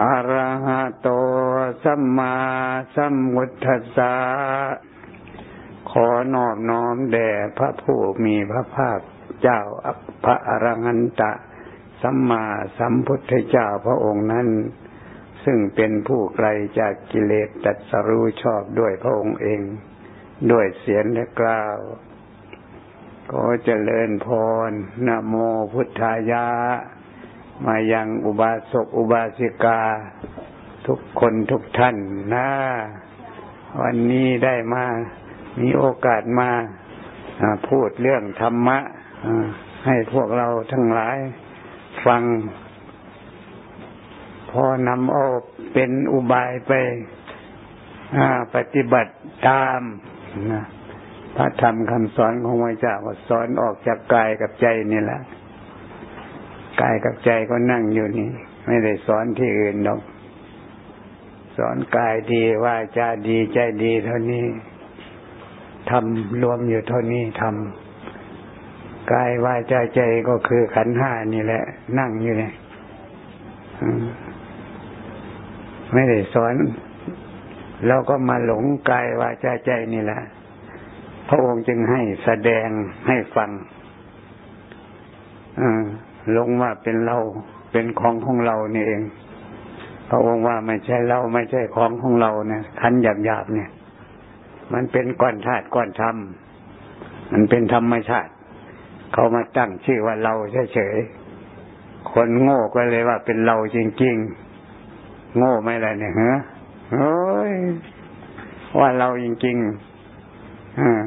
อะระหะโตสัมมาสัมพุทธัสสะขอนอบน้อมแด่พระผู้มีพระภาคเจ้าพระอรหันตะ สัมมาสัมพุทธเจ้าพระองค์นั้น ซึ่งเป็นผู้ไกลจากกิเลสตัดสรู้ชอบด้วยพระองค์เอง ด้วยเสียงและกล่าวก็เจริญพรนะโมพุทธายะ มายังอุบาสกอุบาสิกา ทุกคนทุกท่านนะวันนี้ได้มา มีโอกาสมาพูดเรื่องธรรมะให้พวกเราทั้งหลายฟัง พอนำเอาเป็นอุบายไปปฏิบัติตามพระธรรมคำสอนของพระเจ้าสอนออกจากกายกับใจนี่แหละ กายกับใจก็นั่งอยู่นี่ ไม่ได้สอนที่อื่นหรอกสอนกายดีว่าจาดีใจดีเท่านี้ทำรวมอยู่เท่านี้ทำกายว่าจาใจก็คือขันห้านี่แหละ นั่งอยู่เนี่ยไม่ได้สอนเราก็มาหลงกายว่าจาใจนี่แหละพระองค์จึงให้แสดงให้ฟังอ่า ลงว่าเป็นเราเป็นของของเรานี่เอง พระองค์ว่าไม่ใช่เราไม่ใช่ของของเราเนี่ยขันหยาบหยาบเนี่ย มันเป็นก้อนธาตุก้อนธรรมมันเป็นธรรมชาติเขามาตั้งชื่อว่าเราเฉยๆคนโง่ก็เลยว่าเป็นเราจริงๆโง่ไม่ไรเนี่ยฮะโอ้ยว่าเราจริงๆอ่า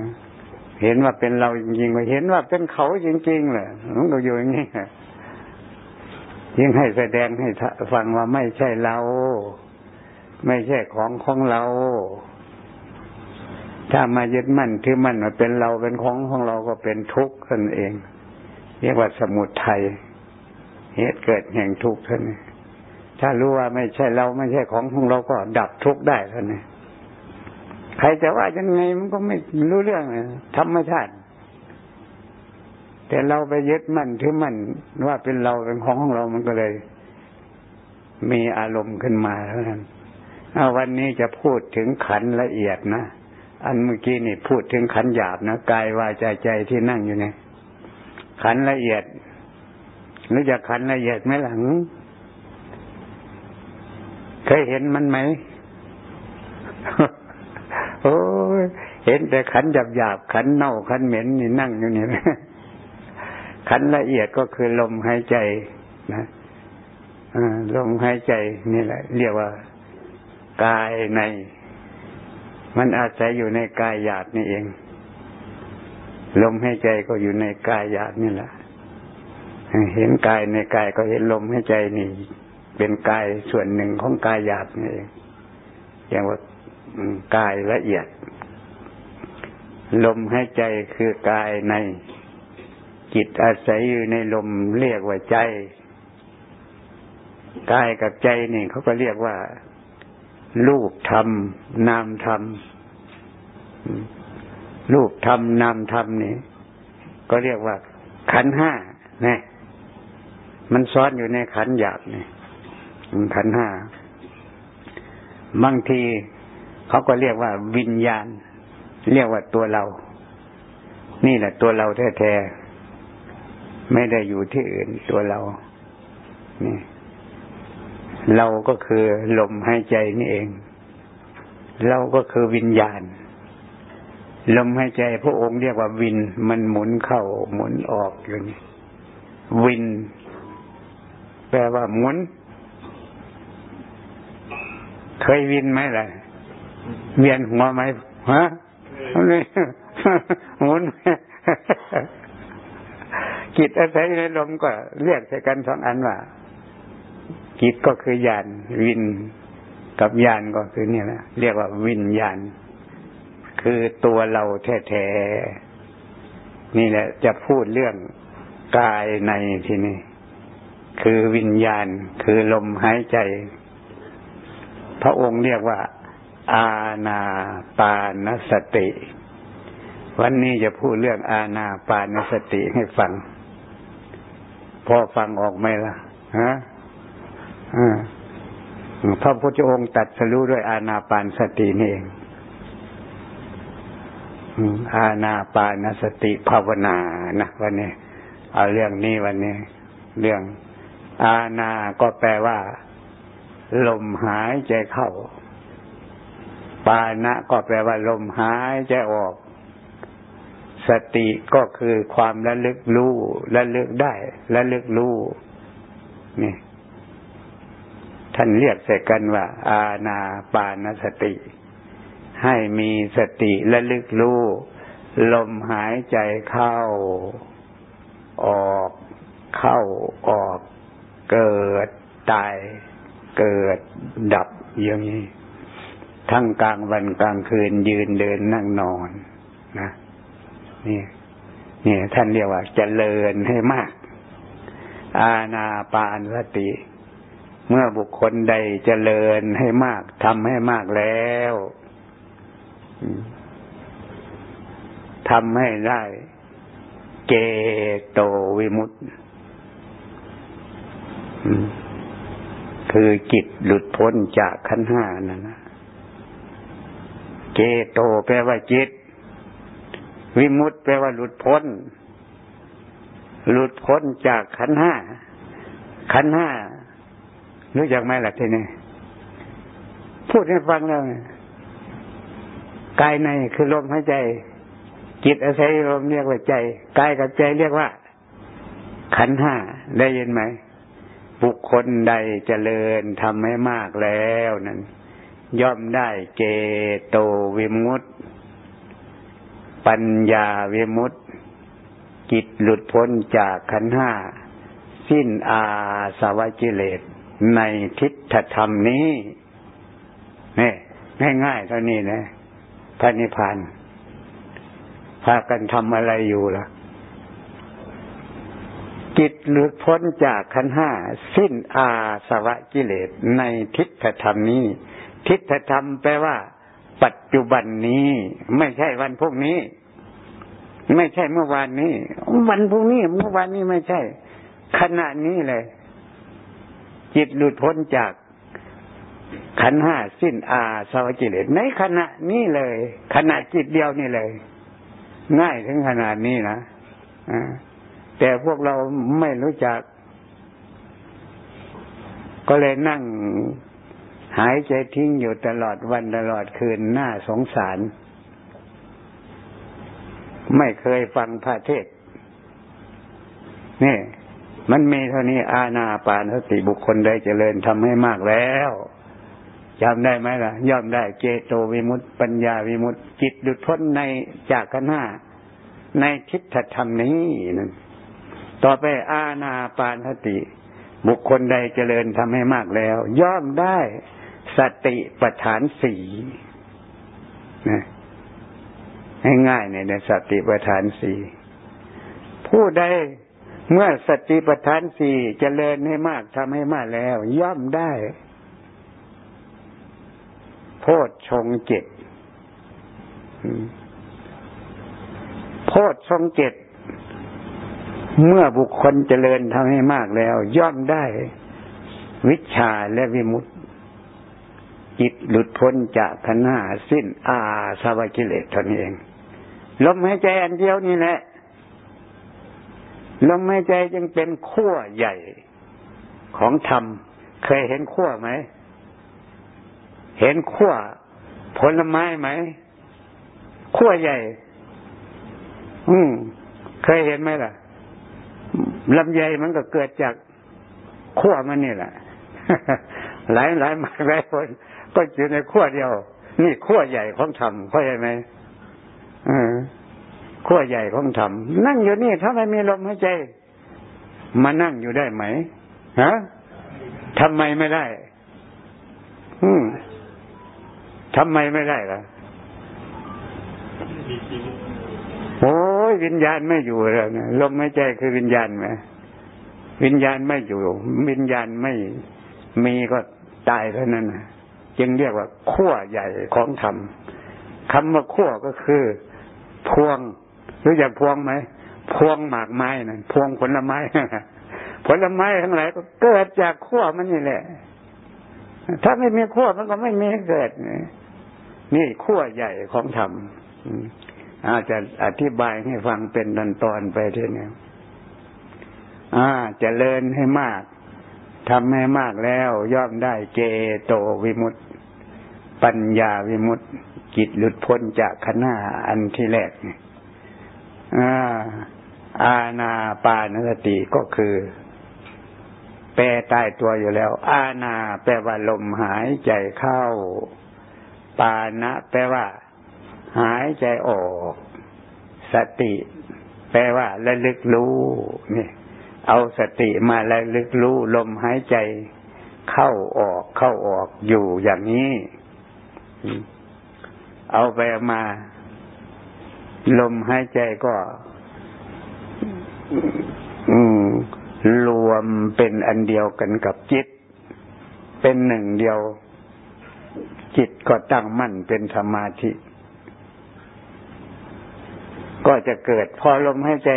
เห็นว่าเป็นเราจริงๆเห็นว่าเป็นเขาจริงๆเหรอมันก็อยู่อย่างนี้ ยิ่งให้แสดงให้ฟังว่าไม่ใช่เรา ไม่ใช่ของของเรา ถ้ามายึดมั่นถือมั่นว่าเป็นเราเป็นของของเราก็เป็นทุกข์ท่านเอง เรียกว่าสมุทัยเหตุเกิดแห่งทุกข์ท่านถ้ารู้ว่าไม่ใช่เราไม่ใช่ของของเราก็ดับทุกข์ได้ท่านใครจะว่ายังไงมันก็ไม่รู้เรื่องธรรมชาติ แต่เราไปยึดมั่นถือมั่นว่าเป็นเราเป็นของของเรามันก็เลย มีอารมณ์ขึ้นมาเท่านั้นวันนี้จะพูดถึงขันละเอียดนะอันเมื่อกี้นี่พูดถึงขันหยาบนะกายวาจาใจที่นั่งอยู่เนี่ยขันละเอียดรือจะขันละเอียดไหมหลังเคยเห็นมันไหมโอ้เห็นแต่ขันหยาบหยาบขันเน่าขันเหม็นนี่นั่งอยู่เนี่ย ขันละเอียดก็คือลมหายใจนะลมหายใจนี่แหละ เรียกว่ากายใน มันอาศัยอยู่ในกายหยาบนี่เอง ลมหายใจก็อยู่ในกายหยาบนี่แหละ เห็นกายในกายก็เห็นลมหายใจนี่ เป็นกายส่วนหนึ่งของกายหยาบนี่เองอย่างว่ากายละเอียด ลมหายใจคือกายใน จิตอาศัยอยู่ในลมเรียกว่าใจกายกับใจนี่เขาก็เรียกว่า รูปธรรม นามธรรม รูปธรรม นามธรรมนี่ก็เรียกว่า ขันห้าเนี่ยมันซ้อนอยู่ในขันหยาบนี่ขันห้าบางทีเขาก็เรียกว่าวิญญาณ เรียกว่าตัวเรา นี่แหละตัวเราแท้ๆ ไม่ได้อยู่ที่อื่นตัวเรา นี่ เราก็คือลมหายใจนี่เอง เราก็คือวิญญาณ ลมหายใจพระองค์เรียกว่าวิน มันหมุนเข้าหมุนออกอยู่นี่ วิน แปลว่าหมุน เคยวินไหมล่ะ เวียนหัวไหมฮะหมุน จิตอาศัยในลมก็เรียกใช้กันสองอันว่าจิตก็คือยานวินกับญาณก็คือเนี่ยนะเรียกว่าวิญญาณ คือตัวเราแท้ๆนี่แหละ จะพูดเรื่องกายในที่นี่คือวิญญาณ คือลมหายใจ พระองค์เรียกว่า อาณาปานสติ วันนี้จะพูดเรื่องอาณาปานสติให้ฟัง พอฟังออกไหมล่ะฮะพระพุทธองค์ตัดสรู้ด้วยอาณาปานสตินี่เองอาณาปานสติภาวนานะวันนี้เอาเรื่องนี้วันนี้ เรื่องอาณาก็แปลว่า ลมหายใจเข้า ปานะก็แปลว่า ลมหายใจออก สติก็คือความระลึกรู้ระลึกได้ระลึกรู้นี่ท่านเรียกใส่กันว่า อาณาปานสติ ให้มีสติระลึกรู้ ลมหายใจเข้า ออก เข้าออก เกิดตาย เกิดดับอย่างนี้ ทั้งกลางวันกลางคืนยืนเดินนั่งนอนนะ นี่นี่ท่านเรียกว่าจเจริญให้มาก อาณาปานสติ เมื่อบุคคลใดเจริญให้มากทำให้มากแล้วทำให้ได้ เกโตวิมุตต์คือจิตหลุดพ้นจากขันห้านั่นนะเกโตแปลว่าจิต วิมุตต์แปลว่าหลุดพ้น หลุดพ้นจากขันห้า ขันห้ารู้จักไหมล่ะทีนี้พูดให้ฟังแล้วกายในคือลมหายใจ จิตอาศัยลมเรียกว่าใจกายกับใจเรียกว่า ขันห้าได้ยินไหมบุคคลใดเจริญทำให้มากแล้วนั้น ย่อมได้เจโตวิมุตติ ปัญญาเวมุตติจหลุดพ้นจากขันห้า สิ้นอาสวะกิเลสในทิฏฐธรรมนี้นี่ง่ายๆเท่านี้นะพระนิพพานพากันทำอะไรอยู่ล่ะจิตหลุดพ้นจากขันห้า สิ้นอาสวะกิเลสในทิฏฐธรรมนี้ ทิฏฐธรรมแปลว่า ปัจจุบันนี้ไม่ใช่วันพวกนี้ ไม่ใช่เมื่อวานนี้ วันพวกนี้เมื่อวานนี้ไม่ใช่ ขณะนี้เลย จิตหลุดพ้นจากขันห้าสิ้นอาสวกิเลสในขณะนี้เลย ขณะจิตเดียวนี่เลย ง่ายถึงขนาดนี้นะแต่พวกเราไม่รู้จัก ก็เลยนั่ง หายใจทิ้งอยู่ตลอดวันตลอดคืนหน้าสงสาร ไม่เคยฟังพระเทศนี่มันมีเท่านี้อาณาปานสติบุคคลได้เจริญทำให้มากแล้วจำได้ไหมล่ะ ย่อมได้เจโตวิมุตติ ปัญญาวิมุตติ จิตหลุดพ้นในจากขันาในทิฏฐธรรมนี้นั่นต่อไปอาณาปานสติ บุคคลใดเจริญทำให้มากแล้ว ย่อมได้ สติปัฏฐานสี่นะง่ายๆในสติปัฏฐานสี่ผู้ใดเมื่อสติปัฏฐานสี่เจริญให้มากทำให้มากแล้ว ย่อมได้ โพชฌงเจ็ดโพชฌงเจ็ดเมื่อบุคคลเจริญทำให้มากแล้ว ย่อมได้ วิชาและวิมุตติ จิตหลุดพ้นจากขันหาสิ้นอาสวะกิเลสตนเอง ลมหายใจอันเดียวนี่แหละ ลมหายใจจึงเป็นขั้วใหญ่ของธรรม เคยเห็นขั้วไหม เห็นขั้วผลไม้ไหมขั้วใหญ่ อืม เคยเห็นไหมล่ะลำไยมันก็เกิดจากขั้วมันนี่แหละ หลายหลายมากหลายคน ก็อยู่ในขั้วเดียว นี่ขั้วใหญ่ของธรรมเข้าใจไหมขั้วใหญ่ของธรรมนั่งอยู่นี่ถ้าไม่มีลมหายใจ มานั่งอยู่ได้ไหมฮะทำไมไม่ได้ อืมทำไมไม่ได้ล่ะโอ้ยวิญญาณไม่อยู่แล้วนะลมหายใจคือวิญญาณไหมวิญญาณไม่อยู่ วิญญาณไม่มีก็ตายเท่านั้นนะ จึงเรียกว่าขั้วใหญ่ของธรรมคำว่าขั้วก็คือ พวงรู้จักพวงไหมพวงหมากไม้นะพวงผลไม้ผลไม้ทั้งหลายก็เกิดจากขั้วมันนี่แหละ ถ้าไม่มีขั้วมันก็ไม่มีเกิดนี่ขั้วใหญ่ของธรรมอาจจะอธิบายให้ฟังเป็นตอนตอนไปทีนี้อ่าจเจริญให้มาก ทำให้มากแล้วย่อมได้เจโตวิมุตติ ปัญญาวิมุตติจิตหลุดพ้นจากขณะอันที่แรกนี่อาณาปานสติก็คือ แปลตายตัวอยู่แล้ว อาณาแปลว่าลมหายใจเข้า ปานะแปลว่า หายใจออก สติ แปลว่าระลึกรู้นี่ เอาสติมาระลึกรู้ลมหายใจเข้าออกเข้าออกอยู่อย่างนี้ เอาไปมา ลมหายใจก็รวมเป็นอันเดียวกันกับจิต เป็นหนึ่งเดียว จิตก็ตั้งมั่นเป็นสมาธิ ก็จะเกิดพอลมหายใจ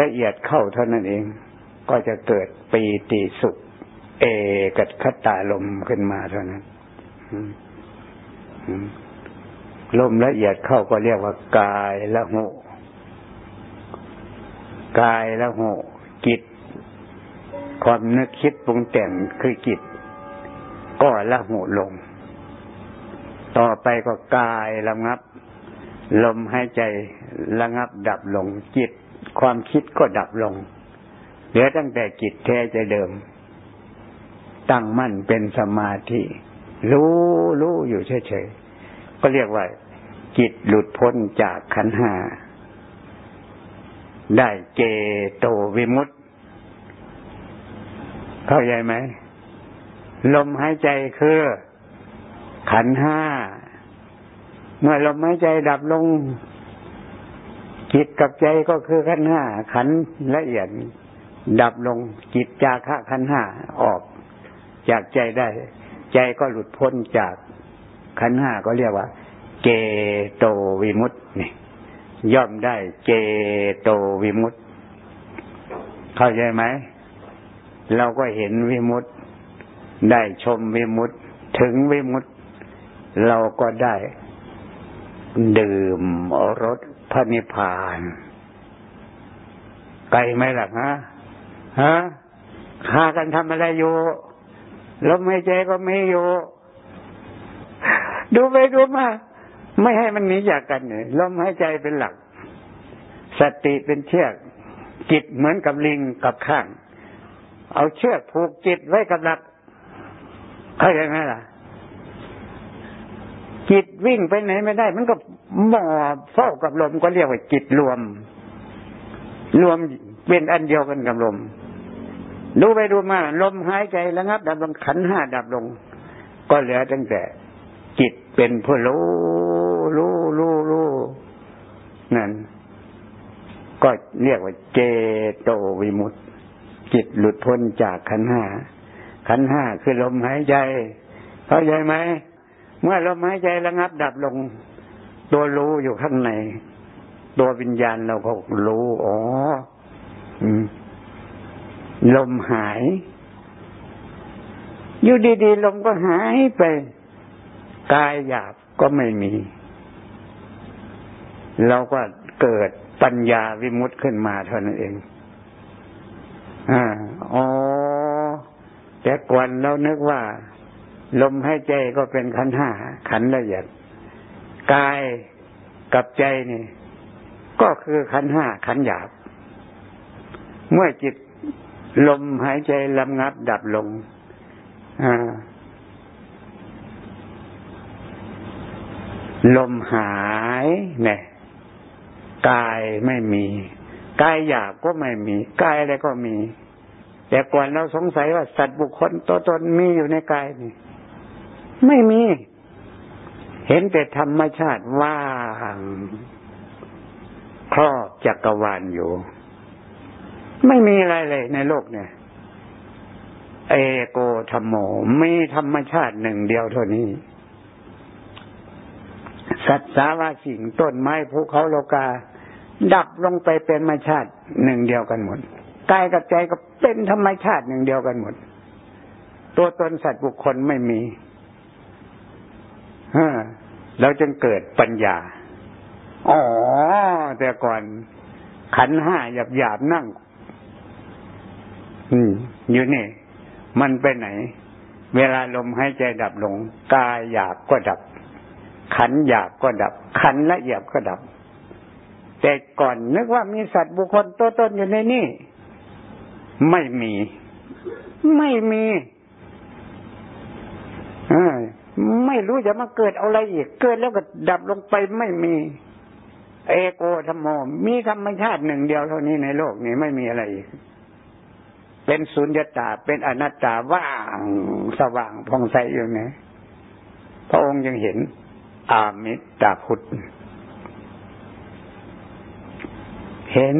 ละเอียดเข้าเท่านั้นเอง ก็จะเกิดปีติสุข เอกัดคตาลมขึ้นมาเท่านั้นลมละเอียดเข้าก็เรียกว่ากายละหูกายละหูจิต ความนึกคิดปรุงแต่งคือจิต ก็ละหูลง ต่อไปก็กายระงับ ลมหายใจระงับดับลงจิต ความคิดก็ดับลง เหลือตั้งแต่จิตแท้ใจเดิม ตั้งมั่นเป็นสมาธิรู้รู้อยู่เฉยๆก็เรียกว่า จิตหลุดพ้นจากขันห้าได้เจโตวิมุตต์เข้าใจไหม ลมหายใจคือ ขันห้า เมื่อลมหายใจดับลง จิตกับใจก็คือขันห้าขันละเอียด ดับลงจิตจาคะขันห้าออก จากใจได้ ใจก็หลุดพ้นจากขันห้าก็เรียกว่า เจโตวิมุตต์นี่ย่อมได้เจโตวิมุตต์เข้าใจไหม เราก็เห็นวิมุตต์ได้ชมวิมุตต์ถึงวิมุตต์เราก็ได้ดื่มรส พระนิพพาน ไกลไหมล่ะฮะฮะหากันทำอะไรอยู่ลมหายใจก็ไม่อยู่ดูไปดูมา ไม่ให้มันหนีจากกันเลยลมหายใจเป็นหลัก สติเป็นเชือก จิตเหมือนกับลิงกับข้าง เอาเชือกผูกจิตไว้กับหลักเข้าใจไหมล่ะ จิตวิ่งไปไหนไม่ได้ มันก็ หมอเฝ้ากับลมก็เรียกว่าจิตรวม รวมเป็นอันเดียวกันกับลมดูไปดูมาลมหายใจระงับ ดับลงขันห้าดับลง ก็เหลือตั้งแต่ จิตเป็นผู้รู้รู้รู้รู้นั่น ก็เรียกว่าเจโตวิมุตติ จิตหลุดพ้นจากขันห้าขันห้าคือลมหายใจ เข้าใจไหม เมื่อลมหายใจระงับดับลง ตัวรู้อยู่ข้างใน ตัววิญญาณเราก็รู้อ๋อลมหาย อยู่ดีๆลมก็หายไป กายหยาบก็ไม่มี เราก็เกิดปัญญาวิมุตต์ขึ้นมาเท่านั้นเองอ่าอ๋อแต่ก่อนเรานึกว่า ลมหายใจก็เป็นขันห้าขันละเอียด กายกับใจนี่ ก็คือขันห้าขันหยาบ เมื่อจิตลมหายใจลำงับดับลงลมหายเนี่ยกายไม่มีกายหยาบก็ไม่มีกายอะไรก็มี แต่ก่อนเราสงสัยว่าสัตว์บุคคลตัวตนมีอยู่ในกายนี่ไม่มี เห็นแต่ธรรมชาติว่างครอบจักรวาลอยู่ ไม่มีอะไรเลยในโลกเนี่ย เอโกธรรมโมมีธรรมชาติหนึ่งเดียวเท่านี้ สัตว์สาวาสิ่งต้นไม้ภูเขาโลกา ดับลงไปเป็นธรรมชาติหนึ่งเดียวกันหมดกายกับใจก็เป็นธรรมชาติหนึ่งเดียวกันหมด ตัวตนสัตว์บุคคลไม่มี เเราจึงเกิดปัญญา อ๋อ แต่ก่อนขันห้าหยาบหยาบนั่ง อืม อยู่นี่ มันไปไหน เวลาลมหายใจดับลง กายหยาบก็ดับ ขันหยาบก็ดับ ขันละเอียดก็ดับ แต่ก่อนนึกว่ามีสัตว์บุคคลตัวตนอยู่ในนี่ ไม่มี ไม่มีอ่า ไม่รู้จะมาเกิดอะไรอีก เกิดแล้วก็ดับลงไปไม่มี เอโกธรรมโมมีธรรมชาติหนึ่งเดียวเท่านี้ในโลกนี้ไม่มีอะไรอีก เป็นสุญญตาเป็นอนัตตาว่างสว่างผ่องใสอยู่นะพระองค์ยังเห็น อามิตาพุทธเห็น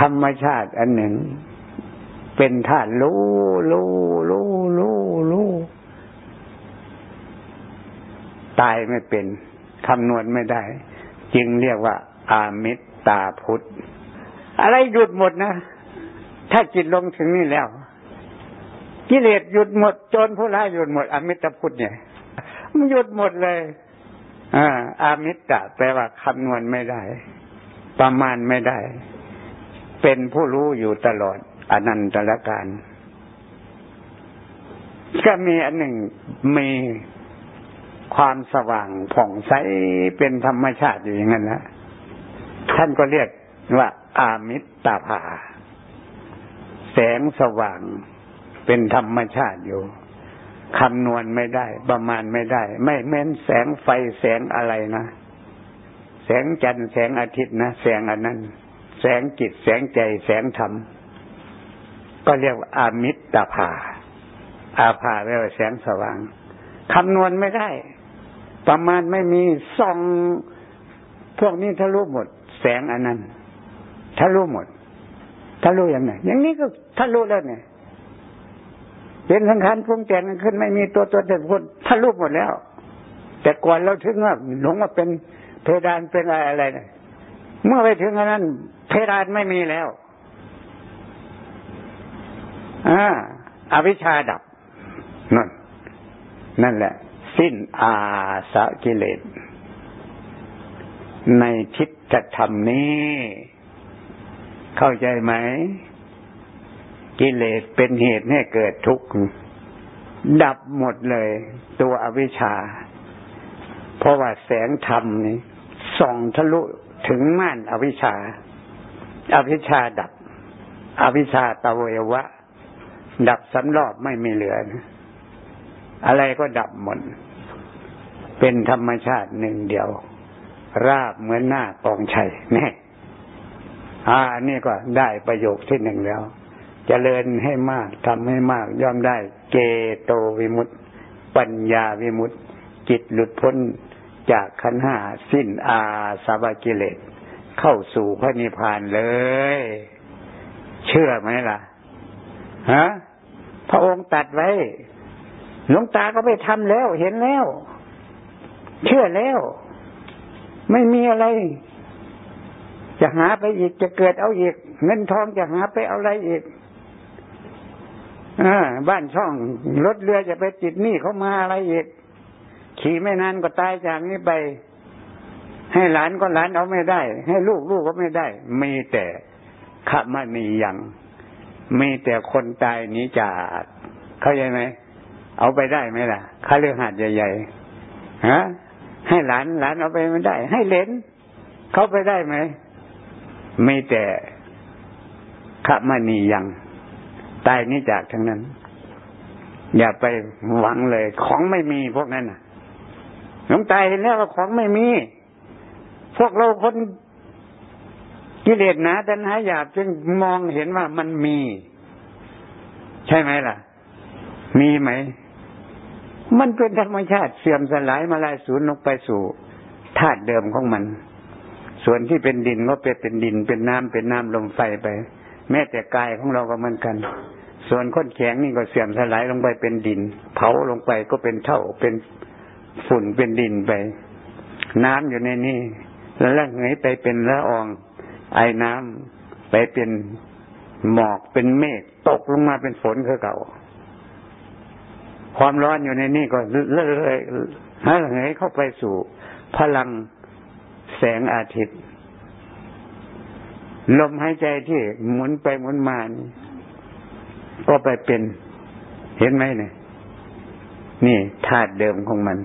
ธรรมชาติอันหนึ่ง เป็นธาตุรู้รู้รู้รู้รู้ ตายไม่เป็นคำนวณไม่ได้ จึงเรียกว่า อามิตตาพุทธ อะไรหยุดหมดนะ ถ้าจิตลงถึงนี่แล้ว กิเลสหยุดหมดจรผู้ร้ายหยุดหมด อมิตรพุทธเนี่ย มันหยุดหมดเลยอ่าอามิตรแปลว่าคำนวณไม่ได้ ประมาณไม่ได้ เป็นผู้รู้อยู่ตลอด อนันตรการก็มีอันหนึ่งมี ความสว่างผ่องใสเป็นธรรมชาติอยู่อย่างนั้นนะท่านก็เรียกว่า อามิตตาภา แสงสว่างเป็นธรรมชาติอยู่คำนวณไม่ได้ ประมาณไม่ได้ ไม่แม้นแสงไฟแสงอะไรนะ แสงจันทร์แสงอาทิตย์นะ แสงอันนั้น แสงจิต แสงใจ แสงธรรม ก็เรียกว่าอามิตตาภา อาภาแปลว่าแสงสว่างคำนวณไม่ได้ ประมาณไม่มีส่องพวกนี้ทะลุหมด แสงอันนั้นทะลุหมดทะลุอย่างไงอย่างนี้ก็ทะลุแล้วเนี่ยเป็นสังขารปรุงแต่งขึ้นไม่มีตัวตัวแต่คนทะลุหมดแล้ว แต่ก่อนเราถึงว่าหลงว่าเป็นเพดานเป็นอะไรอะไรเนี่ยเมื่อไปถึงอันนั้น เพดานไม่มีแล้วอ่าอวิชชาดับนั่นนั่นแหละ สิ้นอาสะกิเลส ในทิฏฐธรรมนี้ เข้าใจไหม กิเลสเป็นเหตุให้เกิดทุกข์ ดับหมดเลย ตัวอวิชชา เพราะว่าแสงธรรมนี้ส่องทะลุถึงม่านอวิชชา อวิชชาดับ อวิชชาตะเวะดับสำรอบไม่มีเหลือ อะไรก็ดับหมด เป็นธรรมชาติหนึ่งเดียว ราบเหมือนหน้ากองชัยนี่อ่านี่ก็ได้ประโยคที่หนึ่งแล้วจเจริญให้มากทำให้มากย่อมได้ เกโตวิมุตติ ปัญญาวิมุตติ จิตหลุดพ้นจากขันห้าสิ้นอาสาวกิเลสเข้าสู่พระนิพพานเลย เชื่อไหมล่ะ ฮะ พระองค์ตัดไว้ หลวงตาก็ไปทำแล้วเห็นแล้ว เชื่อแล้ว ไม่มีอะไร จะหาไปอีกจะเกิดเอาอีก เงินทองจะหาไปเอาอะไรอีกอบ้านช่องรถเรือจะไปติดหนี้เขามาอะไรอีก ขี่ไม่นานก็ตายจากนี้ไป ให้หลานก็หลานเอาไม่ได้ ให้ลูกลูกก็ไม่ได้ มีแต่ขมานียังมีแต่คนตายนี้จากเข้าใจไหมเอาไปได้ไหมล่ะค่าเรือหาดใหญ่ๆฮะ ให้หลานหลานเอาไปไม่ได้ ให้เลนเขาไปได้ไหมไม่แต่ขมานียังตายนี่จากทั้งนั้น อย่าไปหวังเลย ของไม่มีพวกนั้นน่ะหลวงตายเห็นแล้วว่าของไม่มี พวกเราคนกิเลสหนาตัณหาหยาบจึงมองเห็นว่ามันมี ใช่ไหมล่ะ มีไหม มันเป็นธรรมชาติเสื่อมสลายมาลายสูญลงไปสู่ธาตุเดิมของมัน ส่วนที่เป็นดินก็เป็นเป็นดิน เป็นน้ำเป็นน้ำลมไฟไป แม้แต่กายของเราก็เหมือนกัน ส่วนข้นแข็งนี่ก็เสื่อมสลายลงไปเป็นดิน เผาลงไปก็เป็นเท่าเป็นฝุ่นเป็นดินไป น้ำอยู่ในนี่แล้วละเหยไปเป็นละออง ไอ้น้ำไปเป็นหมอกเป็นเมฆตกลงมาเป็นฝนคือเก่า ความร้อนอยู่ในนี่ก็เลื่อยๆเหยเข้าไปสู่พลังแสงอาทิตย์ ลมหายใจที่หมุนไปหมุนมานี่ก็ไปเป็นเห็นไหมเนี่ย นี่ธาตุเดิมของมัน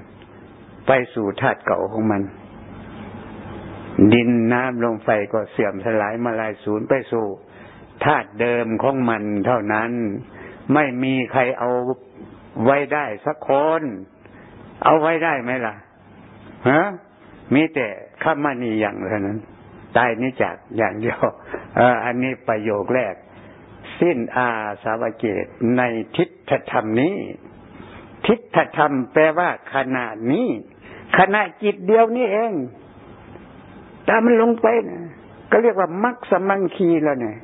ไปสู่ธาตุเก่าของมัน ดินน้ำลมไฟก็เสื่อมสลายมาลายสูญไปสู่ธาตุเดิมของมันเท่านั้น ไม่มีใครเอา ไว้ได้สักคน เอาไว้ได้ไหมล่ะฮะมีแต่ข้ามานีอย่างเท่านั้นตายนี้จากอย่างเดียวออันนี้ประโยคแรก สิ้นอาสาวเกตในทิฏฐธรรมนี้ ทิฏฐธรรมแปลว่าขณะนี้ขณะจิตเดียวนี้เองตามันลงไปนะก็เรียกว่ามักสมังคีแล้วเนี่ย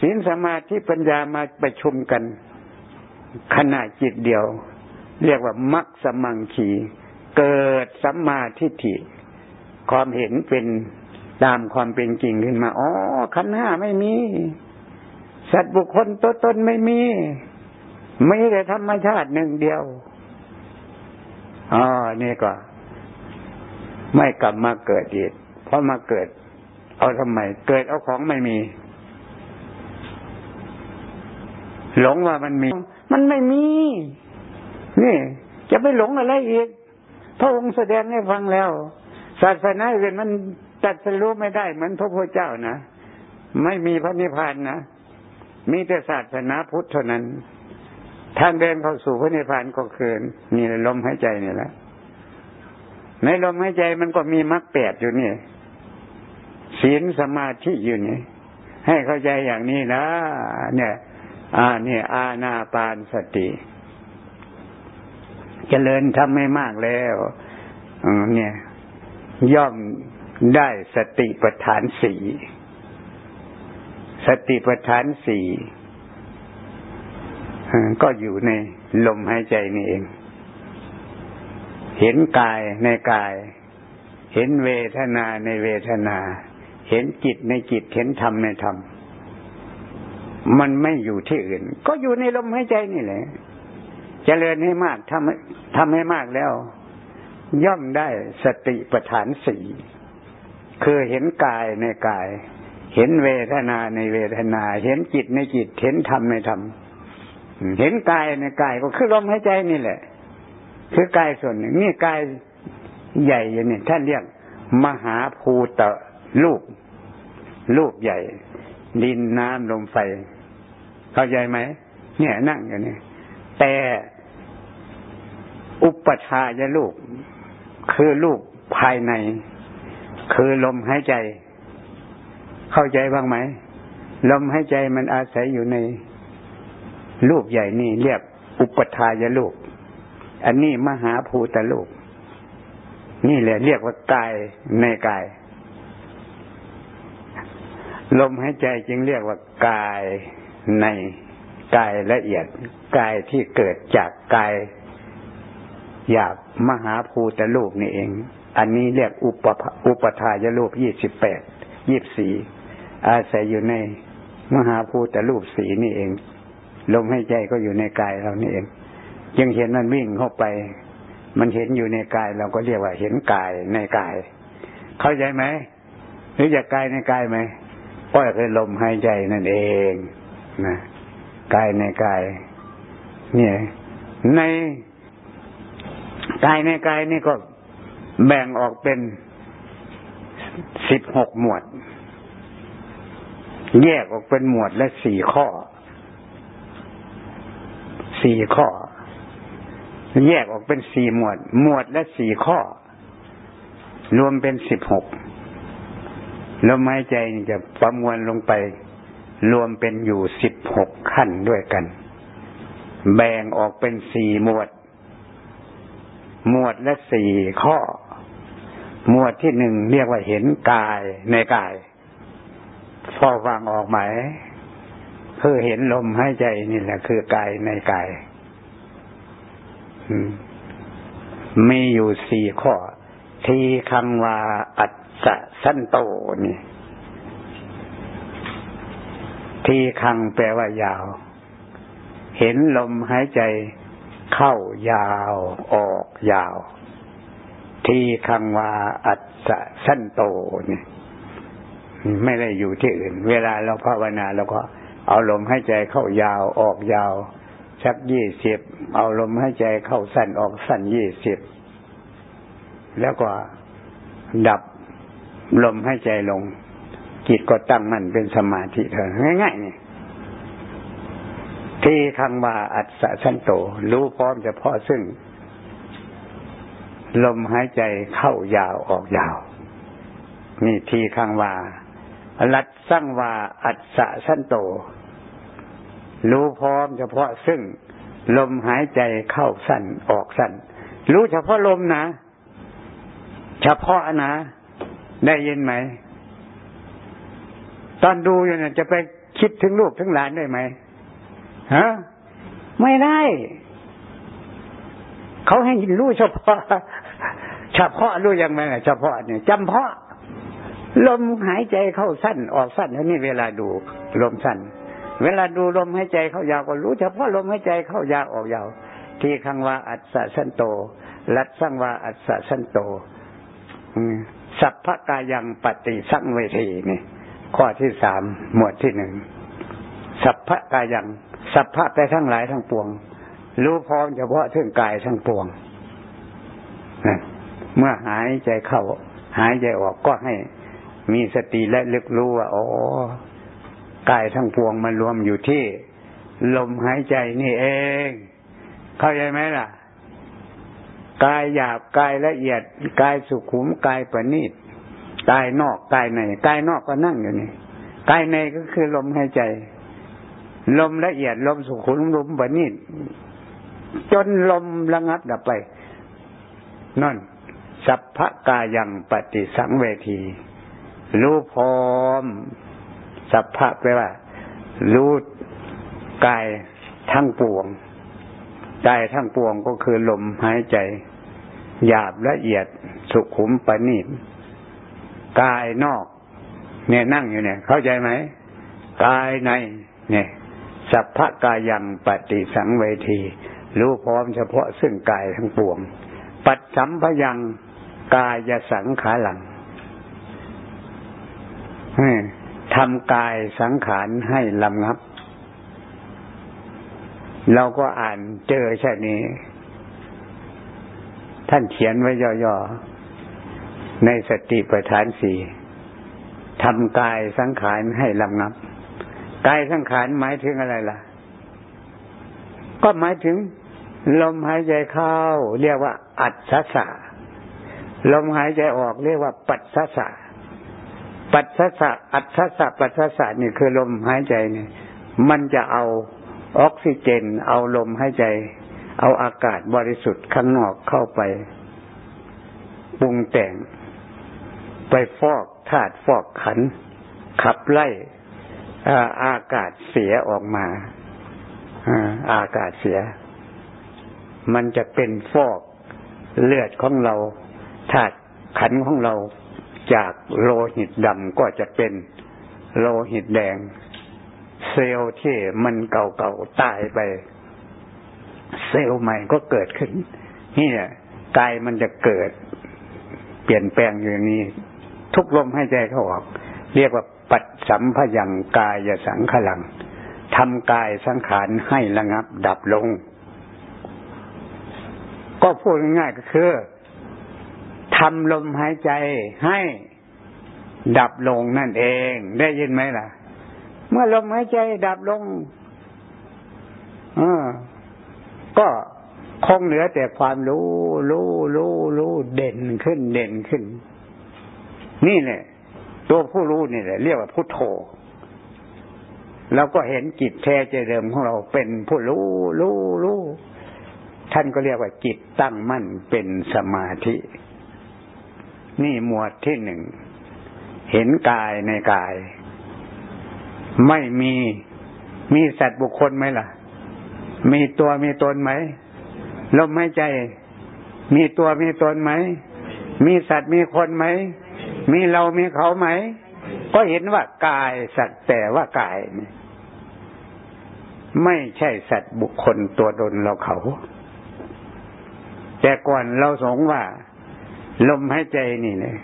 ศีลสมาธิปัญญามาประชุมกัน ขณะจิตเดียว เรียกว่ามักสมังคีเกิดสัมมาทิฏฐิ ความเห็นเป็นตามความเป็นจริงขึ้นมา อ๋อ ขันห้าไม่มี สัตว์บุคคลตัวตนไม่มี ไม่แต่ธรรมชาติหนึ่งเดียว อ๋อ นี่ก็ ไม่กลับมาเกิดอีก เพราะมาเกิด เอาทำไม เกิดเอาของไม่มี หลงว่ามันมี มันไม่มี นี่ จะไปหลงอะไรอีก พระองค์แสดงให้ฟังแล้ว ศาสนาอื่นมันตัดสรู้ไม่ได้เหมือนพระพุทธเจ้านะ ไม่มีพระนิพพานนะ มีแต่ศาสนาพุทธเท่านั้น ทางเดินเข้าสู่พระนิพพานก็คือมีลมหายใจนี่แหละ ในลมหายใจมันก็มีมรรคแปดอยู่นี่ ศีลสมาธิอยู่นี่ ให้เข้าใจอย่างนี้นะ เนี่ย อ่าเนี่ยอาณาปานสติเจริญทำไม่มากแล้วเนี่ย ย่อมได้สติปัฏฐานสี่สติปัฏฐานสี่ก็อยู่ในลมหายใจนี่เอง เห็นกายในกาย เห็นเวทนาในเวทนา เห็นจิตในจิต เห็นธรรมในธรรม มันไม่อยู่ที่อื่น ก็อยู่ในลมหายใจนี่แหละเจริญให้มากทำทำให้มากแล้ว ย่อมได้สติปัฏฐานสี่คือเห็นกายในกาย เห็นเวทนาในเวทนา เห็นจิตในจิต เห็นธรรมในธรรมเห็นกายในกายก็คือลมหายใจนี่แหละ คือกายส่วนหนึ่งนี่กายใหญ่อย่างนี้ท่านเรียกมหาภูตะลูกลูกใหญ่ ดินน้ำลมไฟ เข้าใจไหมเนี่ยนั่งอยู่นี่แต่อุปทายลูก คือลูกภายใน คือลมหายใจ เข้าใจบ้างไหมลมหายใจมันอาศัยอยู่ในลูกใหญ่นี่เรียกอุปทายลูก อันนี้มหาภูตลูก นี่แหละเรียกว่ากายในกาย ลมหายใจจึงเรียกว่ากาย ในกายละเอียดกายที่เกิดจากกายอยากมหาภูตรูปนี่เอง อันนี้เรียกอุปอุปทายรูปยี่สิบแปดยี่สี่อาศัยอยู่ในมหาภูตรูปสีนี่เอง ลมให้ใจก็อยู่ในกายเรานี่เองยังเห็นมันวิ่งเข้าไป มันเห็นอยู่ในกายเราก็เรียกว่าเห็นกายในกาย เข้าใจไหมหรือจะกายในกายไหมก็คือลมหายใจนั่นเอง นะกายในกาย เนี่ย ในกายในกายนี่ก็แบ่งออกเป็นสิบหกหมวด แยกออกเป็นหมวดและสี่ข้อ สี่ข้อ แยกออกเป็นสี่หมวด หมวดและสี่ข้อ รวมเป็นสิบหกแล้วไม้ใจจะประมวลลงไป รวมเป็นอยู่สิบหกขั้นด้วยกัน แบ่งออกเป็นสี่หมวด หมวดละสี่ข้อ หมวดที่หนึ่งเรียกว่าเห็นกายในกายพอฟังออกไหมคือเห็นลมหายใจนี่แหละ คือกายในกายมีอยู่สี่ข้อ ทีคังวาอัศสันโตนี่ ทีคังแปลว่ายาว เห็นลมหายใจเข้ายาวออกยาว ทีคังวาอัศสันโตเนี่ยไม่ได้อยู่ที่อื่น เวลาเราภาวนาเราก็เอาลมหายใจเข้ายาวออกยาวสักยี่สิบเอาลมหายใจเข้าสั้นออกสั้นยี่สิบแล้วก็ดับลมหายใจลง จิตก็ตั้งมั่นเป็นสมาธิเถอะง่ายๆนี่ที่คังว่าอัศสันโต รู้พร้อมเฉพาะซึ่ง ลมหายใจเข้ายาวออกยาว นี่ทีคังว่ารัดสร้างว่าอัศสันโต รู้พร้อมเฉพาะซึ่ง ลมหายใจเข้าสั้นออกสั้นรู้เฉพาะลมนะ เฉพาะนะ ได้ยินไหม อนดูอยู่เนี่ยจะไปคิดถึงลูกถึงหลานได้ไหมฮะไม่ได้เขาให้รู้เฉพาะเฉพาะรู้ยังไงเฉพาะเนี่ยจำเพาะ ลมหายใจเข้าสั้นออกสั้นเท่านี้เวลาดูลมสั้นเวลาดูลมหายใจเข้ายาวก็รู้เฉพาะลมหายใจเข้ายาวออกยาวที่คังว่าอัศสันโต รัดสังว่าอัศสันโตสัพพกายังปฏิสังเวทีนี่ ข้อที่สามหมวดที่หนึ่งสัพพะกายังสัพพะไปทั้งหลายทั้งปวง รู้พร้อมเฉพาะถึงกายทั้งปวงเมื่อหายใจเข้า หายใจออกก็ให้มีสติและลึกรู้ว่าอ๋อกายทั้งปวงมันรวมอยู่ที่ ลมหายใจนี่เอง เข้าใจไหมล่ะ กายหยาบกายละเอียด กายสุขุมกายประณีต กายนอกกายในกายนอกก็นั่งอยู่นี่กายในก็คือลมหายใจ ลมละเอียดลมสุขุมลมประณีตจนลมระงับดับไปนั่นสัพพกายังปฏิสังเวทีรู้พร้อม สัพพะแปลว่า รู้กายทั้งปวงกายทั้งปวงก็คือลมหายใจ หยาบละเอียดสุขุมประณีต กายนอก เนี่ยนั่งอยู่เนี่ย เข้าใจไหมกายใน เนี่ยสัพพกายังปฏิสังเวที รู้พร้อมเฉพาะซึ่งกายทั้งปวง ปัดสัมพยังกายสังขาหลังทำกายสังขารให้ลำงับ เราก็อ่านเจอแค่นี้ ท่านเขียนไว้ย่อๆ ในสติปัฏฐานสี่ทำกายสังขารให้ลำงับกายสังขารหมายถึงอะไรล่ะ ก็หมายถึง ลมหายใจเข้า เรียกว่า อัศสะลมหายใจออกเรียกว่า ปัดสสะปัดสสะอัศสะปัดสสะนี่คือลมหายใจเนี่ยมันจะเอาออกซิเจน เอาลมหายใจ เอาอากาศบริสุทธิ์ข้างนอกเข้าไปปรุงแต่ง ไปฟอกธาตุฟอกขัน ขับไล่อากาศเสียออกมาอากาศเสีย มันจะเป็นฟอกเลือดของเราธาตุขันของเราจากโลหิตดำก็จะเป็นโลหิตแดง เซลล์ที่มันเก่าๆตายไป เซลล์ใหม่ก็เกิดขึ้นนี่กายมันจะเกิด เปลี่ยนแปลงอย่างนี้ ทุกลมให้ใจเขาออก เรียกว่าปัดสัมพยังกายสังขลังทำกายสังขารให้ระงับ ดับลง ก็พูดง่ายๆก็คือทำลมหายใจให้ดับลงนั่นเอง ได้ยินไหมล่ะ เมื่อลมหายใจดับลงอก็คงเหลือแต่ความรู้ รู้ รู้ รู้ เด่นขึ้น เด่นขึ้น นี่แหละตัวผู้รู้นี่แหละ เรียกว่าพุทโธเราก็เห็นจิตแท้ใจเดิมของเราเป็นผู้รู้รู้รู้ท่านก็เรียกว่าจิตตั้งมั่นเป็นสมาธิ นี่หมวดที่หนึ่ง เห็นกายในกาย ไม่มีมีสัตว์บุคคลไหมล่ะ มีตัวมีตนไหมลมหายใจ มีตัวมีตนไหม มีสัตว์มีคนไหม มีเรามีเขาไหม ก็เห็นว่ากายสัตว์แต่ว่ากายไม่ใช่สัตว์บุคคลตัวตนเราเขา แต่ก่อนเราสงว่า ลมหายใจนี่เนี่ย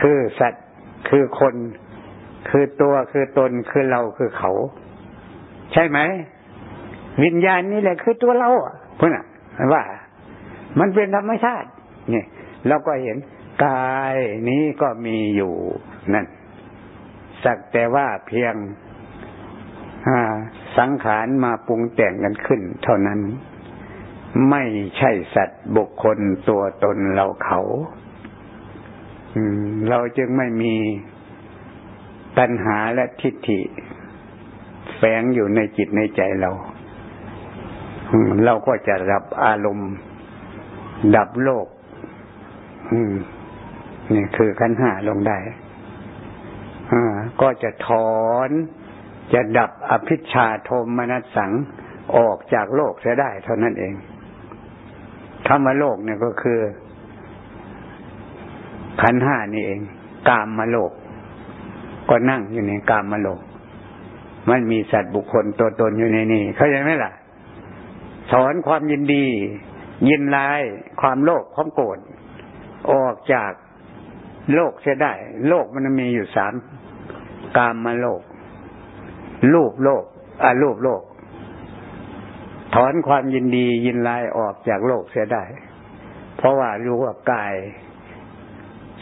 คือสัตว์คือคน คือตัวคือตนคือเราคือเขา ใช่ไหม วิญญาณนี่แหละคือตัวเราอะเพื่อนว่า มันเป็นธรรมชาติเนี่ยเราก็เห็น กายนี้ก็มีอยู่นั่นสักแต่ว่าเพียงสังขารมาปรุงแต่งกันขึ้น เท่านั้น ไม่ใช่สัตว์บุคคลตัวตนเราเขาเราจึงไม่มีปัญหาและทิฏฐิ แฝงอยู่ในจิตในใจเราเราก็จะรับอารมณ์ ดับโลก นี่คือขันห้าลงได้ก็จะถอนจะดับอภิชาโทมนัสสังออกจากโลกเสียได้เท่านั้นเองคำว่าโลกเนี่ยก็คือ ขันห้านี่เอง กามมาโลก ก็นั่งอยู่ในกามมาโลก มันมีสัตว์บุคคลตัวตนอยู่ในนี้เข้าใจไหมล่ะ ถอนความยินดี ยินร้าย ความโลภความโกรธออกจาก โลกเสียได้ โลกมันมีอยู่สามกามมาโลก รูปโลกอารูปโลก ถอนความยินดียินร้ายออกจากโลกเสียได้ เพราะว่ารู้ว่ากาย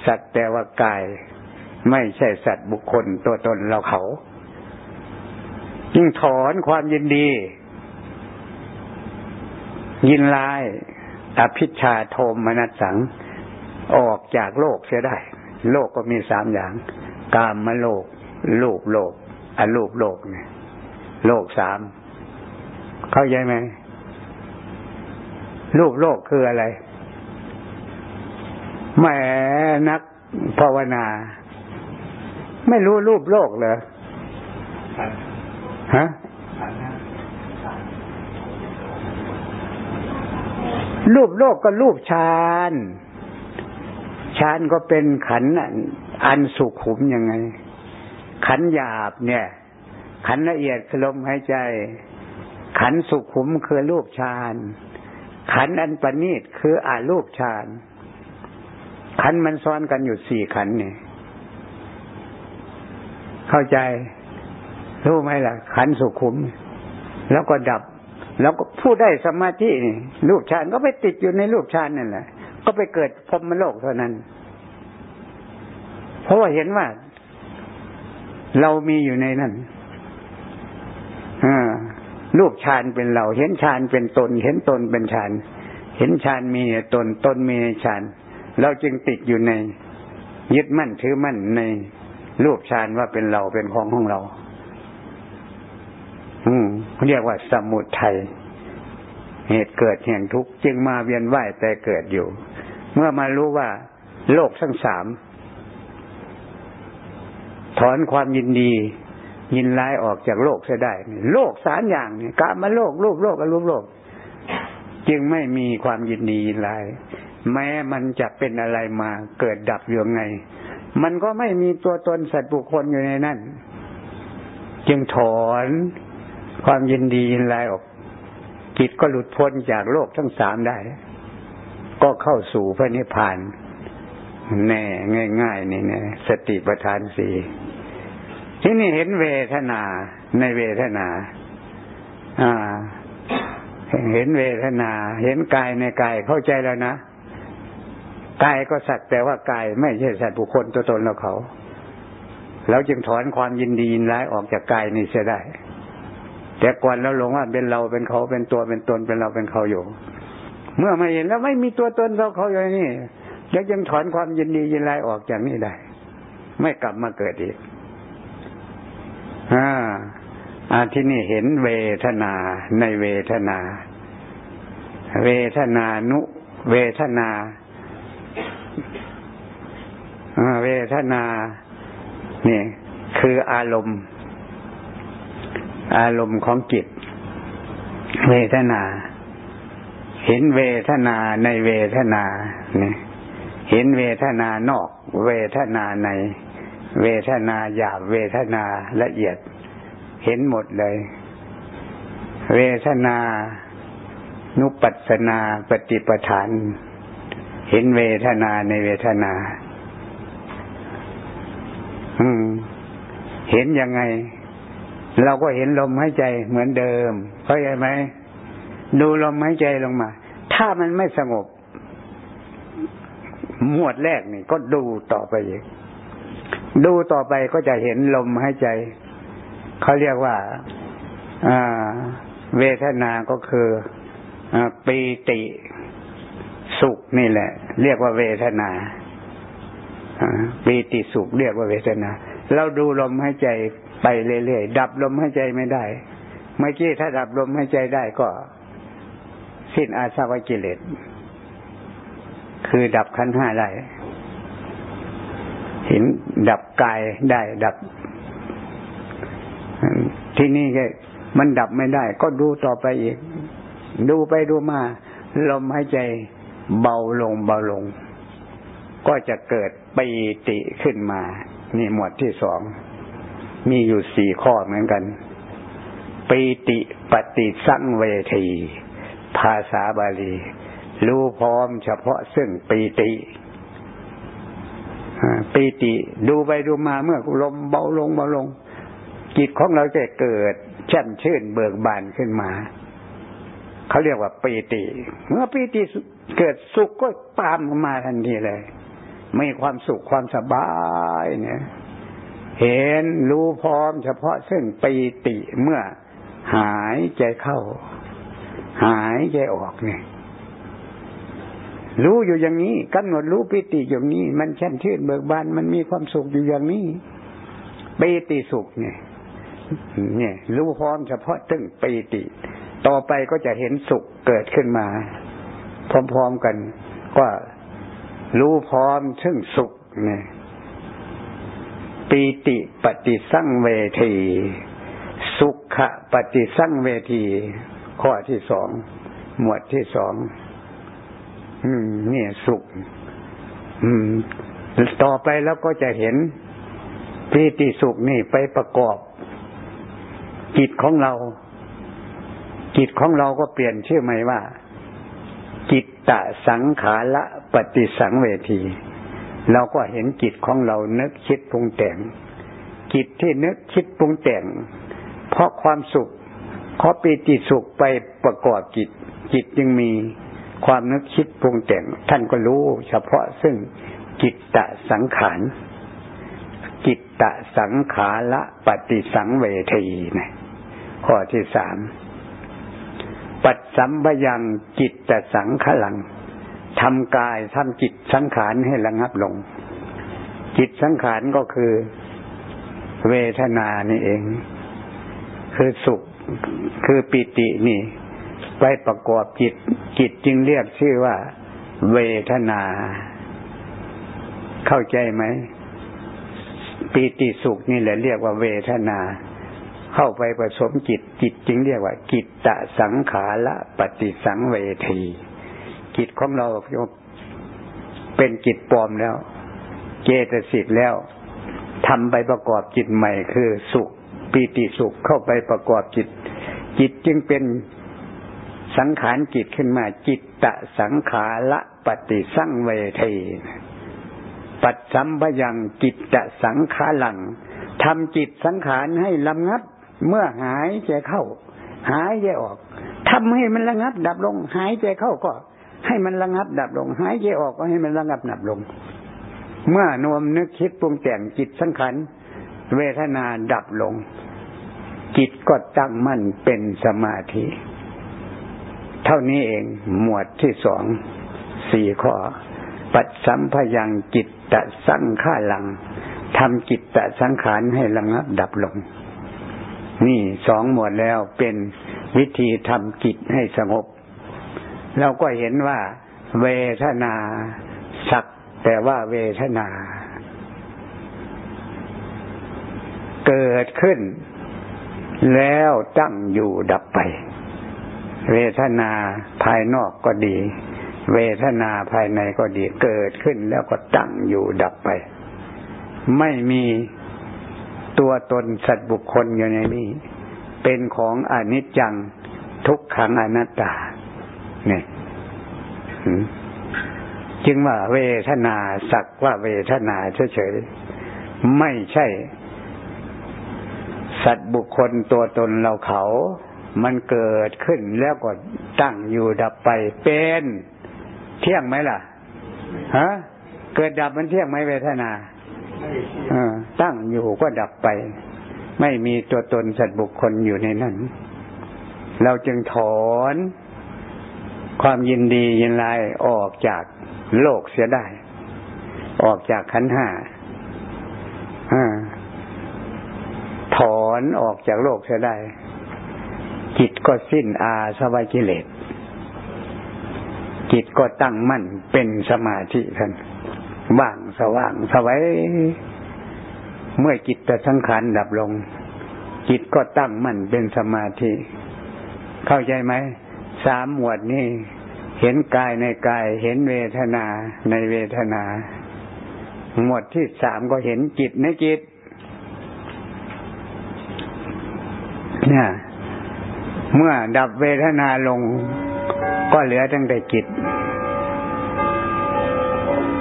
สัตว์แต่ว่ากาย ไม่ใช่สัตว์บุคคลตัวตนเราเขายิ่งถอนความยินดี ยินลายอภิชาโทมมนัสสัง ออกจากโลกเสียได้ โลกก็มีสามอย่าง กามมโลกลูกโลกอรูปโลกเนี่ยโลกสามเข้าใจไหมรูปโลกคืออะไรแหมนักภาวนา ไม่รู้รูปโลกเหรอฮะรูปโลกก็รูปฌาน ฌานก็เป็นขันอันสุขุมยังไง ขันหยาบเนี่ย ขันละเอียดคือลมหายใจ ขันสุขุมคือรูปฌานขันอันประณีตคืออารูปฌานขันมันซ้อนกันอยู่สี่ขันเนี่ยเข้าใจ รู้ไหมล่ะ ขันสุขุม แล้วก็ดับ แล้วก็ผู้ได้สมาธินี่รูปฌานก็ไปติดอยู่ในรูปฌานนั่นแหละ ก็ไปเกิดพรมโลกเท่านั้น เพราะว่าเห็นว่า เรามีอยู่ในนั้นรูปฌานเป็นเรา เห็นฌานเป็นตน เห็นตนเป็นฌาน เห็นฌานมีตน ตนมีฌาน เราจึงติดอยู่ใน ยึดมั่นถือมั่นในรูปฌานว่าเป็นเราเป็นของของเรา อืมเรียกว่าสมุทัยเหตุเกิดแห่งทุกข์จึงมาเวียนว่ายแต่เกิดอยู่ เมื่อมารู้ว่า โลกทั้งสาม ถอนความยินดี ยินร้ายออกจากโลกเสียได้ โลกสามอย่างเนี่ยกามาโลกรูปโลกอรูปโลก จึงไม่มีความยินดียินร้าย แม้มันจะเป็นอะไรมาเกิดดับอยู่ไง มันก็ไม่มีตัวตนสัตว์บุคคลอยู่ในนั้น จึงถอนความยินดียินร้ายออกจิตก็หลุดพ้นจากโลกทั้งสามได้ ก็เข้าสู่พระนิพพาน แน่ง่ายๆนี่นี่สติปัฏฐานสี่ที่นี่เห็นเวทนาในเวทนา อ่า เห็นเวทนา เห็นกายในกายเข้าใจแล้วนะกายก็สัตว์แต่ว่ากายไม่ใช่สัตว์บุคคลตัวตนเราเขาเราจึงถอนความยินดียินร้ายออกจากกายนี้เสียได้ แต่ก่อนเราหลงว่าเป็นเราเป็นเขาเป็นตัวเป็นตนเป็นเราเป็นเขาอยู่ เมื่อมาเห็นแล้วไม่มีตัวตนเราเขาอยู่นี่แล้วยังถอนความยินดียินร้ายออกจากนี่ได้ ไม่กลับมาเกิดอีกอ่าอาที่นี่เห็นเวทนาในเวทนา เวทนานุ เวทนาเวทนาเนี่ยคืออารมณ์ อารมณ์ของจิต เวทนา เห็นเวทนาในเวทนาเนี่ยเห็นเวทนานอก เวทนาใน เวทนาหยาบเวทนาละเอียด เห็นหมดเลย เวทนานุปัสนาปฏิปทาน เห็นเวทนาในเวทนา อืม เห็นยังไง เราก็เห็นลมหายใจเหมือนเดิมเข้าใจไหม ดูลมหายใจลงมา ถ้ามันไม่สงบ หมวดแรกนี่ก็ดูต่อไปอีกดูต่อไปก็จะเห็นลมหายใจ เขาเรียกว่าเวทนาก็คืออปีติสุขนี่แหละ เรียกว่าเวทนาปีติสุขเรียกว่าเวทนา เราดูลมหายใจไปเรื่อยๆดับลมหายใจไม่ได้ เมื่อกี้ถ้าดับลมหายใจได้ก็ สิ้นอาสวะกิเลส คือดับขันห้าได้ เห็นดับกายได้ ดับ ที่นี่แค่มันดับไม่ได้ ก็ดูต่อไปอีก ดูไปดูมา ลมหายใจเบาลงเบาลง ก็จะเกิดปีติขึ้นมา นี่หมวดที่สอง มีอยู่สี่ข้อเหมือนกันปีติปฏิสังเวที ภาษาบาลี รู้พร้อมเฉพาะซึ่งปีติปีติดูไปดูมาเมื่อลมเบาลงเบาลง จิตของเราจะเกิดช่ำชื่นเบิกบานขึ้นมา เขาเรียกว่าปีติ เมื่อปีติเกิดสุขก็ตามมาทันทีเลยมีความสุขความสบายเนี่ย เห็นรู้พร้อมเฉพาะซึ่งปีติเมื่อหายใจเข้า หายใจออกเนี่ยรู้อยู่อย่างนี้กำหนดรู้ปีติอย่างนี้ มันแช่นชื่นเบิกบานมันมีความสุขอยู่อย่างนี้ปีติสุขเนี่ย เนี่ย รู้พร้อมเฉพาะตึงปีติ ต่อไปก็จะเห็นสุขเกิดขึ้นมา พร้อมๆกันว่ารู้พร้อมซึ่งสุขเนี่ยปีติปฏิสั่งเวที สุขะปฏิสั่งเวที ข้อที่สอง หมวดที่สองอนี่สุขต่อไปแล้วก็จะเห็นปีติสุขนี่ไปประกอบ จิตของเรา จิตของเราก็เปลี่ยนชื่อใหม่ว่า จิตตะสังขาระปฏิสังเวที เราก็เห็นจิตของเรานึกคิดปรุงแต่งจิตที่นึกคิดปรุงแต่ง เพราะความสุข เพราะปีติสุขไปประกอบจิต จิตยังมีความนึกคิดปรุงแต่ง ท่านก็รู้เฉพาะซึ่งจิตตะสังขารจิตตะสังขาระปฏิสังเวทีนะข้อที่สามปัดสัมบยังจิตแต่สังขลังทำกายทำจิตสังขารให้ระงับลง จิตสังขารก็คือเวทนานี่เอง คือสุข คือปิตินี่ ไปประกอบจิต จิตจึงเรียกชื่อว่า เวทนา เข้าใจไหมปิติสุขนี่แหละเรียกว่าเวทนา เข้าไปผสมจิต จิตจึงเรียกว่า จิตตะสังขาระปฏิสังเวที จิตของเราเป็นจิตปลอมแล้ว เจตสิกแล้วทำไปประกอบจิตใหม่คือสุข ปีติสุขเข้าไปประกอบจิต จิตจึงเป็นสังขารจิตขึ้นมา จิตตะสังขาระปฏิสังเวทีปัดสัมพยังจิตตะสังขารังทำจิตสังขารให้ลำงับเมื่อหายใจเข้า หายใจออกทำให้มันระงับ ดับลง หายใจเข้าก็ ให้มันระงับ ดับลง หายใจออกก็ให้มันระงับดับลง เมื่อนวมนึกคิดปรุงแต่งจิตสังขาร เวทนาดับลง จิตก็ตั้งมั่นเป็นสมาธิ เท่านี้เองหมวดที่สองสี่ข้อ ปัดสัมพยังจิตตะสังขาลังทำจิตตะสังขารให้ระงับดับลง นี่สองหมวดแล้วเป็นวิธีทำจิตให้สงบ เราก็เห็นว่า เวทนาสักแต่ว่าเวทนา เกิดขึ้น แล้วตั้งอยู่ดับไป เวทนาภายนอกก็ดี เวทนาภายในก็ดี เกิดขึ้นแล้วก็ตั้งอยู่ดับไป ไม่มีตัวตนสัตว์บุคคลอยู่ในนี้ เป็นของอนิจจังทุกขังอนัตตา เนี่ยจึงว่าเวทนาสักว่าเวทนาเฉยๆไม่ใช่ สัตว์บุคคลตัวตนเราเขา มันเกิดขึ้นแล้วก็ตั้งอยู่ดับไปเป็น เที่ยงไหมล่ะฮะเกิดดับมันเที่ยงไหมเวทนาตั้งอยู่ก็ดับไป ไม่มีตัวตนสัตว์บุคคลอยู่ในนั้น เราจึงถอนความยินดียินไลออกจากโลกเสียได้ ออกจากขันห้า ถอนออกจากโลกเสียได้ จิตก็สิ้นอาสวะกิเลสจิตก็ตั้งมั่นเป็นสมาธิท่านว่างสว่างสวัยเมื่อจิตแต่สังขารดับลง จิตก็ตั้งมั่นเป็นสมาธิ เข้าใจไหมสามหมวดนี้เห็นกายในกายเห็นเวทนาในเวทนา หมวดที่สามก็เห็นจิตในจิต เนี่ย เมื่อดับเวทนาลง ก็เหลือตั้งแต่จิต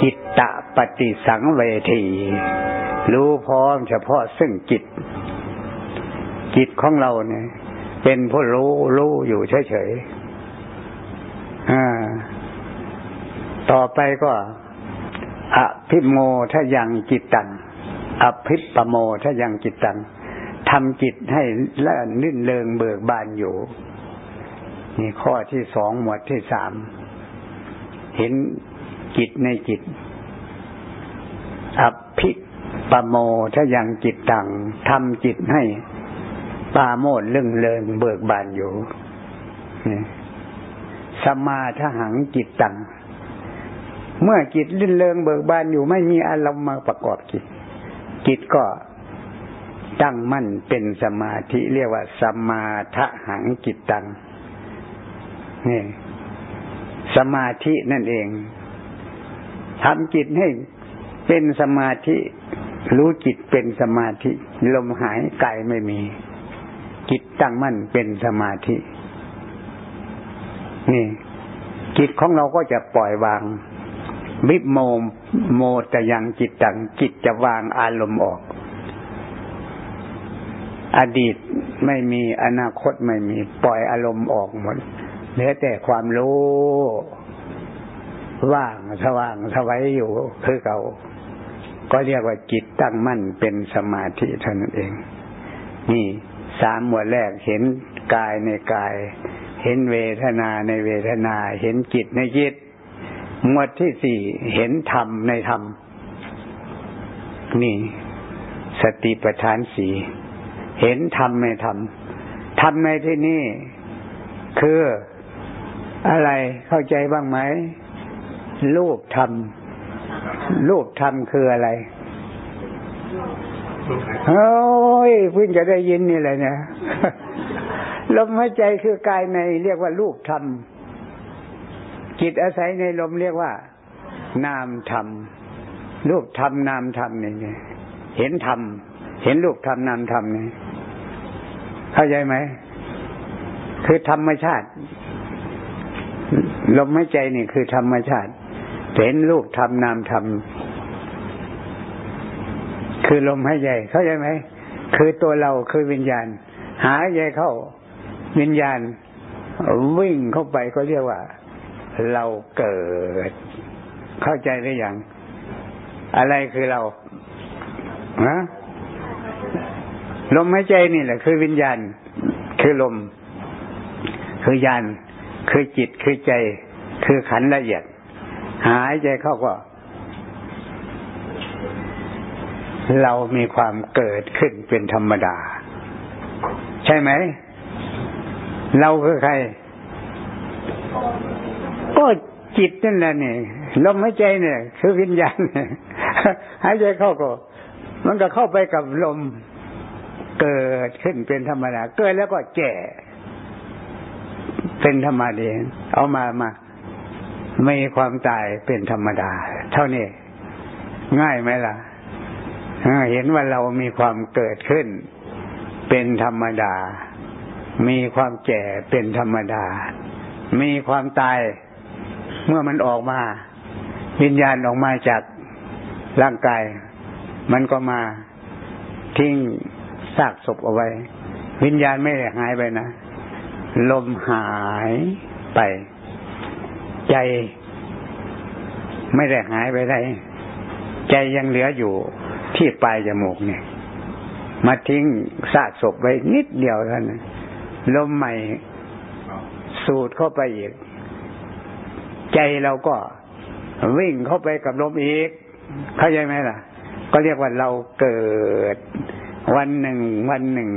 จิตตะปฏิสังเวทีรู้พร้อมเฉพาะซึ่งจิต จิตของเราเนี่ย เป็นผู้รู้รู้อยู่เฉยๆต่อไปก็อภิโมทยังจิตตังอภิปโมทยังจิตตัง ทำจิตให้ละนื่นเริงเบิกบานอยู่ นี่ข้อที่สองหมวดที่สาม เห็นจิตในจิตอภิปโมทยังจิตตังทำจิตให้ปาโมดเรื่องเริงเบิกบานอยู่นี่สมาทหังจิตตัง เมื่อจิตลื่นเริงเบิกบานอยู่ไม่มีอารมณ์มาประกอบจิต จิตก็ ตั้งมั่นเป็นสมาธิเรียกว่าสมาทหังจิตตังนี่สมาธินั่นเองทำจิตให้เป็นสมาธิ รู้จิตเป็นสมาธิ ลมหายกายไม่มี จิตตั้งมั่นเป็นสมาธิ นี่ จิตของเราก็จะปล่อยวางวิโมโมตยังจิตตังจิตจะวางอารมณ์ออก อดีตไม่มีอนาคตไม่มี ปล่อยอารมณ์ออกหมดเหลือแต่ความรู้ว่างสว่างสวัยอยู่คือเก่าก็เรียกว่าจิตตั้งมั่นเป็นสมาธิเท่านั้นเอง นี่สามหมวดแรกเห็นกายในกาย เห็นเวทนาในเวทนา เห็นจิตในจิต หมวดที่สี่เห็นธรรมในธรรม นี่ สติปัฏฐานสี่ เห็นธรรมในธรรมธรรมในที่นี้คืออะไรเข้าใจบ้างไหมรูปธรรมรูปธรรมคืออะไรโอ้ยเพิ่งจะได้ยินนี่เลยเนี่ยลมหายใจคือกายในเรียกว่ารูปธรรมจิตอาศัยในลมเรียกว่า นามธรรมรูปธรรมนามธรรมนี่เห็นธรรมเห็นรูปธรรมนามธรรมนี่ เข้าใจไหม คือธรรมชาติ ลมหายใจนี่คือธรรมชาติ เห็นรูปธรรมนามธรรมคือลมหายใจเข้าใจไหม คือตัวเราคือวิญญาณ หายใจเข้า วิญญาณ วิ่งเข้าไปก็เรียกว่า เราเกิด เข้าใจหรือยังอะไรคือเราฮะ ลมหายใจนี่แหละ คือวิญญาณ คือลม คือยานคือจิตคือใจ คือขันละเอียด หายใจเข้าก็ เรามีความเกิดขึ้นเป็นธรรมดา ใช่ไหม เราคือใคร ก็จิตนั่นแหละนี่ลมหายใจเนี่ย คือวิญญาณหายใจเข้าก็ มันก็เข้าไปกับลม เกิดขึ้นเป็นธรรมดา เกิดแล้วก็แก่ เป็นธรรมดาเอามามาไม่ความตายเป็นธรรมดา เท่านี้ง่ายไหมล่ะเห็นว่าเรามีความเกิดขึ้น เป็นธรรมดา มีความแก่เป็นธรรมดา มีความตายเมื่อมันออกมา วิญญาณออกมาจากร่างกาย มันก็มาทิ้ง ซากศพเอาไว้ วิญญาณไม่ได้หายไปนะ ลมหายไป ใจไม่ได้หายไปไหนใจยังเหลืออยู่ที่ปลายจมูกเนี่ย มาทิ้งซากศพไว้นิดเดียวเท่านั้นลมใหม่สูดเข้าไปอีก ใจเราก็วิ่งเข้าไปกับลมอีก เข้าใจไหมล่ะ ก็เรียกว่าเราเกิด วันหนึ่ง วันหนึ่ง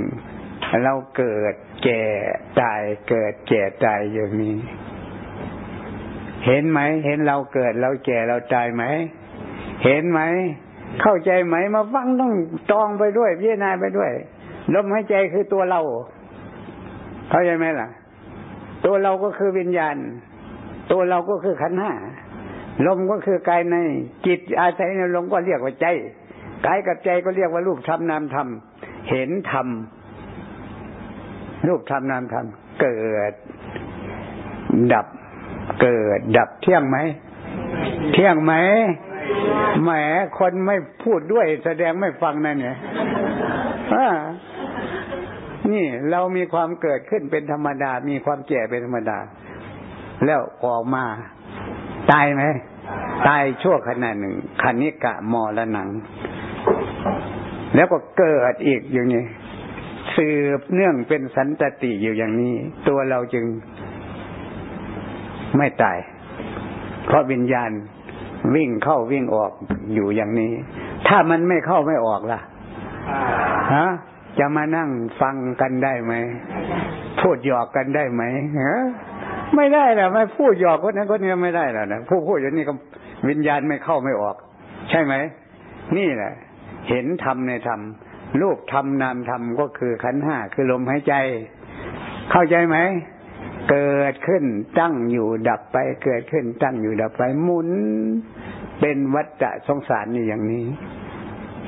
เราเกิดแก่ตายเกิดแก่ตายอย่างนี้ เห็นไหม เห็นเราเกิดเราแก่เราตายไหม เห็นไหม เข้าใจไหม มาฟังต้องตองไปด้วยพิจารณาไปด้วยลมหายใจคือตัวเรา เข้าใจไหมล่ะ ตัวเราก็คือวิญญาณ ตัวเราก็คือขันห้าลมก็คือกายในจิตอาศัยในลมก็เรียกว่าใจ กายกับใจก็เรียกว่ารูปธรรมนามธรรม เห็นธรรม รูปธรรมนามธรรม เกิด ดับ เกิด ดับเที่ยงไหม เที่ยงไหมแหมคนไม่พูดด้วยแสดงไม่ฟังนั่นเนี่ยนี่เรามีความเกิดขึ้นเป็นธรรมดา มีความแก่เป็นธรรมดา แล้วออกมา ตายไหม ตายชั่วขณะหนึ่งคณิกะมอละหนัง แล้วก็เกิดอีกอย่างนี้สืบเนื่องเป็นสันตติอยู่อย่างนี้ ตัวเราจึงไม่ตาย เพราะวิญญาณวิ่งเข้าวิ่งออกอยู่อย่างนี้ ถ้ามันไม่เข้าไม่ออกล่ะฮะจะมานั่งฟังกันได้ไหมพูดหยอกกันได้ไหมฮะไม่ได้ละไม่พูดหยอกคนนั้นคนนี้ไม่ได้แล้วนะผู้พูดอย่างนี้ก็วิญญาณไม่เข้าไม่ออก ใช่ไหมนี่แหละ เห็นธรรมในธรรมรูปธรรมนามธรรมก็คือขันห้าคือลมหายใจ เข้าใจไหมเกิดขึ้นตั้งอยู่ดับไป เกิดขึ้นตั้งอยู่ดับไปหมุน เป็นวัฏฏะสงสารนี่อย่างนี้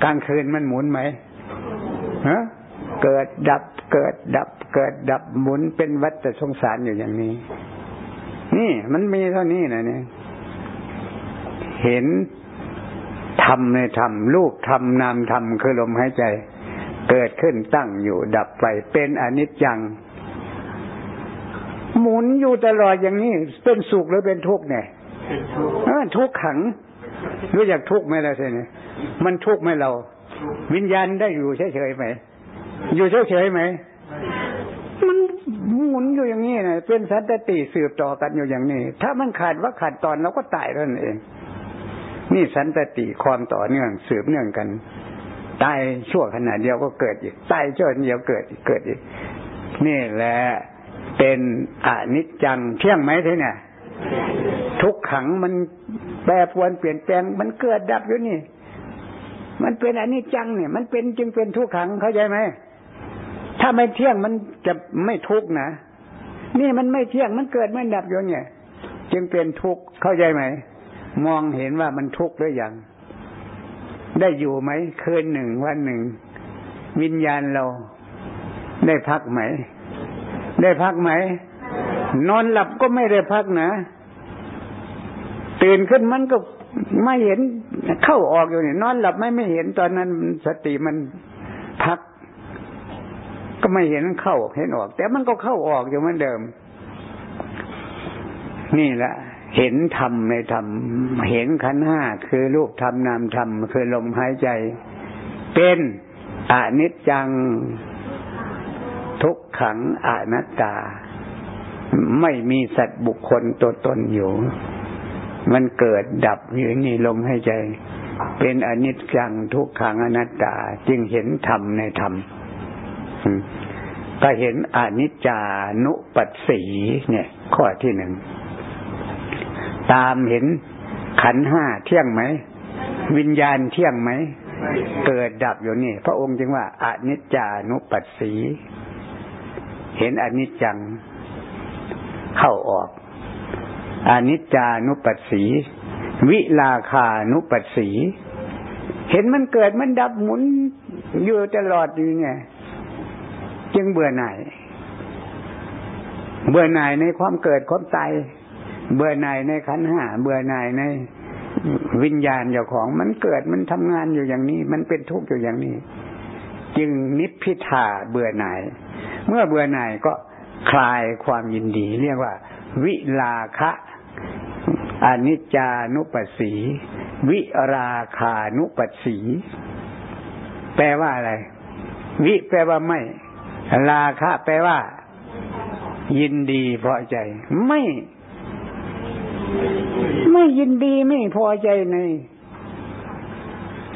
กลางคืนมันหมุนไหมฮะเกิดดับเกิดดับ เกิดดับหมุนเป็นวัฏฏะสงสารอยู่อย่างนี้ นี่มันมีเท่านี้นะเนี่ยเห็น ธรรมในธรรมรูปธรรมนามธรรมคือลมหายใจ เกิดขึ้นตั้งอยู่ดับไปเป็นอนิจจัง หมุนอยู่ตลอดอย่างนี้ เป็นสุขหรือเป็นทุกข์เนี่ยทุกขังรู้จักทุกข์ไหมล่ะใช่ไหมมันทุกข์ไหมเรา วิญญาณได้อยู่เฉยๆไหม อยู่เฉยๆไหมมันหมุนอยู่อย่างนี้นะเป็นสันติสืบต่อกันอยู่อย่างนี้ ถ้ามันขาดว่าขาดตอนเราก็ตายแล้วนั่นเอง นี่สันตติความต่อเนื่องสืบเนื่องกันตายชั่วขณะเดียวก็เกิดอีกตายชั่วเดียวเกิดอีกเกิดอีก นี่แหละเป็นอนิจจังเที่ยงไหมทีเนี่ย ทุกขังมันแปรปรวนเปลี่ยนแปลงมันเกิดดับอยู่นี่ มันเป็นอนิจจังเนี่ย มันเป็นจึงเป็นทุกขังเข้าใจไหมถ้าไม่เที่ยงมันจะไม่ทุกนะนี่มันไม่เที่ยงมันเกิดไม่ดับอยู่เนี่ย จึงเป็นทุกข์เข้าใจไหม มองเห็นว่ามันทุกข์หรือยัง ได้อยู่ไหมคืนหนึ่งวันหนึ่ง วิญญาณเรา ได้พักไหม ได้พักไหม นอนหลับก็ไม่ได้พักนะ ตื่นขึ้นมันก็ไม่เห็นเข้าออกอยู่เนี่ยนอนหลับไม่ไม่เห็นตอนนั้นสติมันพัก ก็ไม่เห็นเข้าเห็นออก แต่มันก็เข้าออกอยู่เหมือนเดิม นี่แหละ เห็นธรรมในธรรม เห็นขันห้าคือรูปธรรมนามธรรมคือลมหายใจ เป็นอนิจจังทุกขังอนัตตา ไม่มีสัตว์บุคคลตัวตนอยู่ มันเกิดดับอยู่นี่ลมหายใจ เป็นอนิจจังทุกขังอนัตตา จึงเห็นธรรมในธรรมก็เห็นอนิจจานุปัสสีเนี่ย ข้อที่หนึ่ง ตามเห็นขันห้าเที่ยงไหม วิญญาณเที่ยงไหม เกิดดับอยู่นี่ พระองค์จึงว่าอนิจจานุปัสสี เห็นอนิจจังเข้าออกอนิจจานุปัสสี วิลาคานุปัสสี เห็นมันเกิดมันดับหมุนอยู่ตลอดอยู่ไงจึงเบื่อหน่าย เบื่อหน่ายในความเกิดความตาย เบื่อหน่ายในขันห้าเบื่อหน่ายในวิญญาณเจ้าของมันเกิดมันทำงานอยู่อย่างนี้ มันเป็นทุกข์อยู่อย่างนี้ จึงนิพพิทาเบื่อหน่าย เมื่อเบื่อหน่ายก็คลายความยินดี เรียกว่า วิลาคะอนิจจานุปัสสี วิราคานุปัสสี แปลว่าอะไร วิแปลว่าไม่ ราคะ แปลว่า ยินดีพอใจไม่ ไม่ยินดีไม่พอใจใน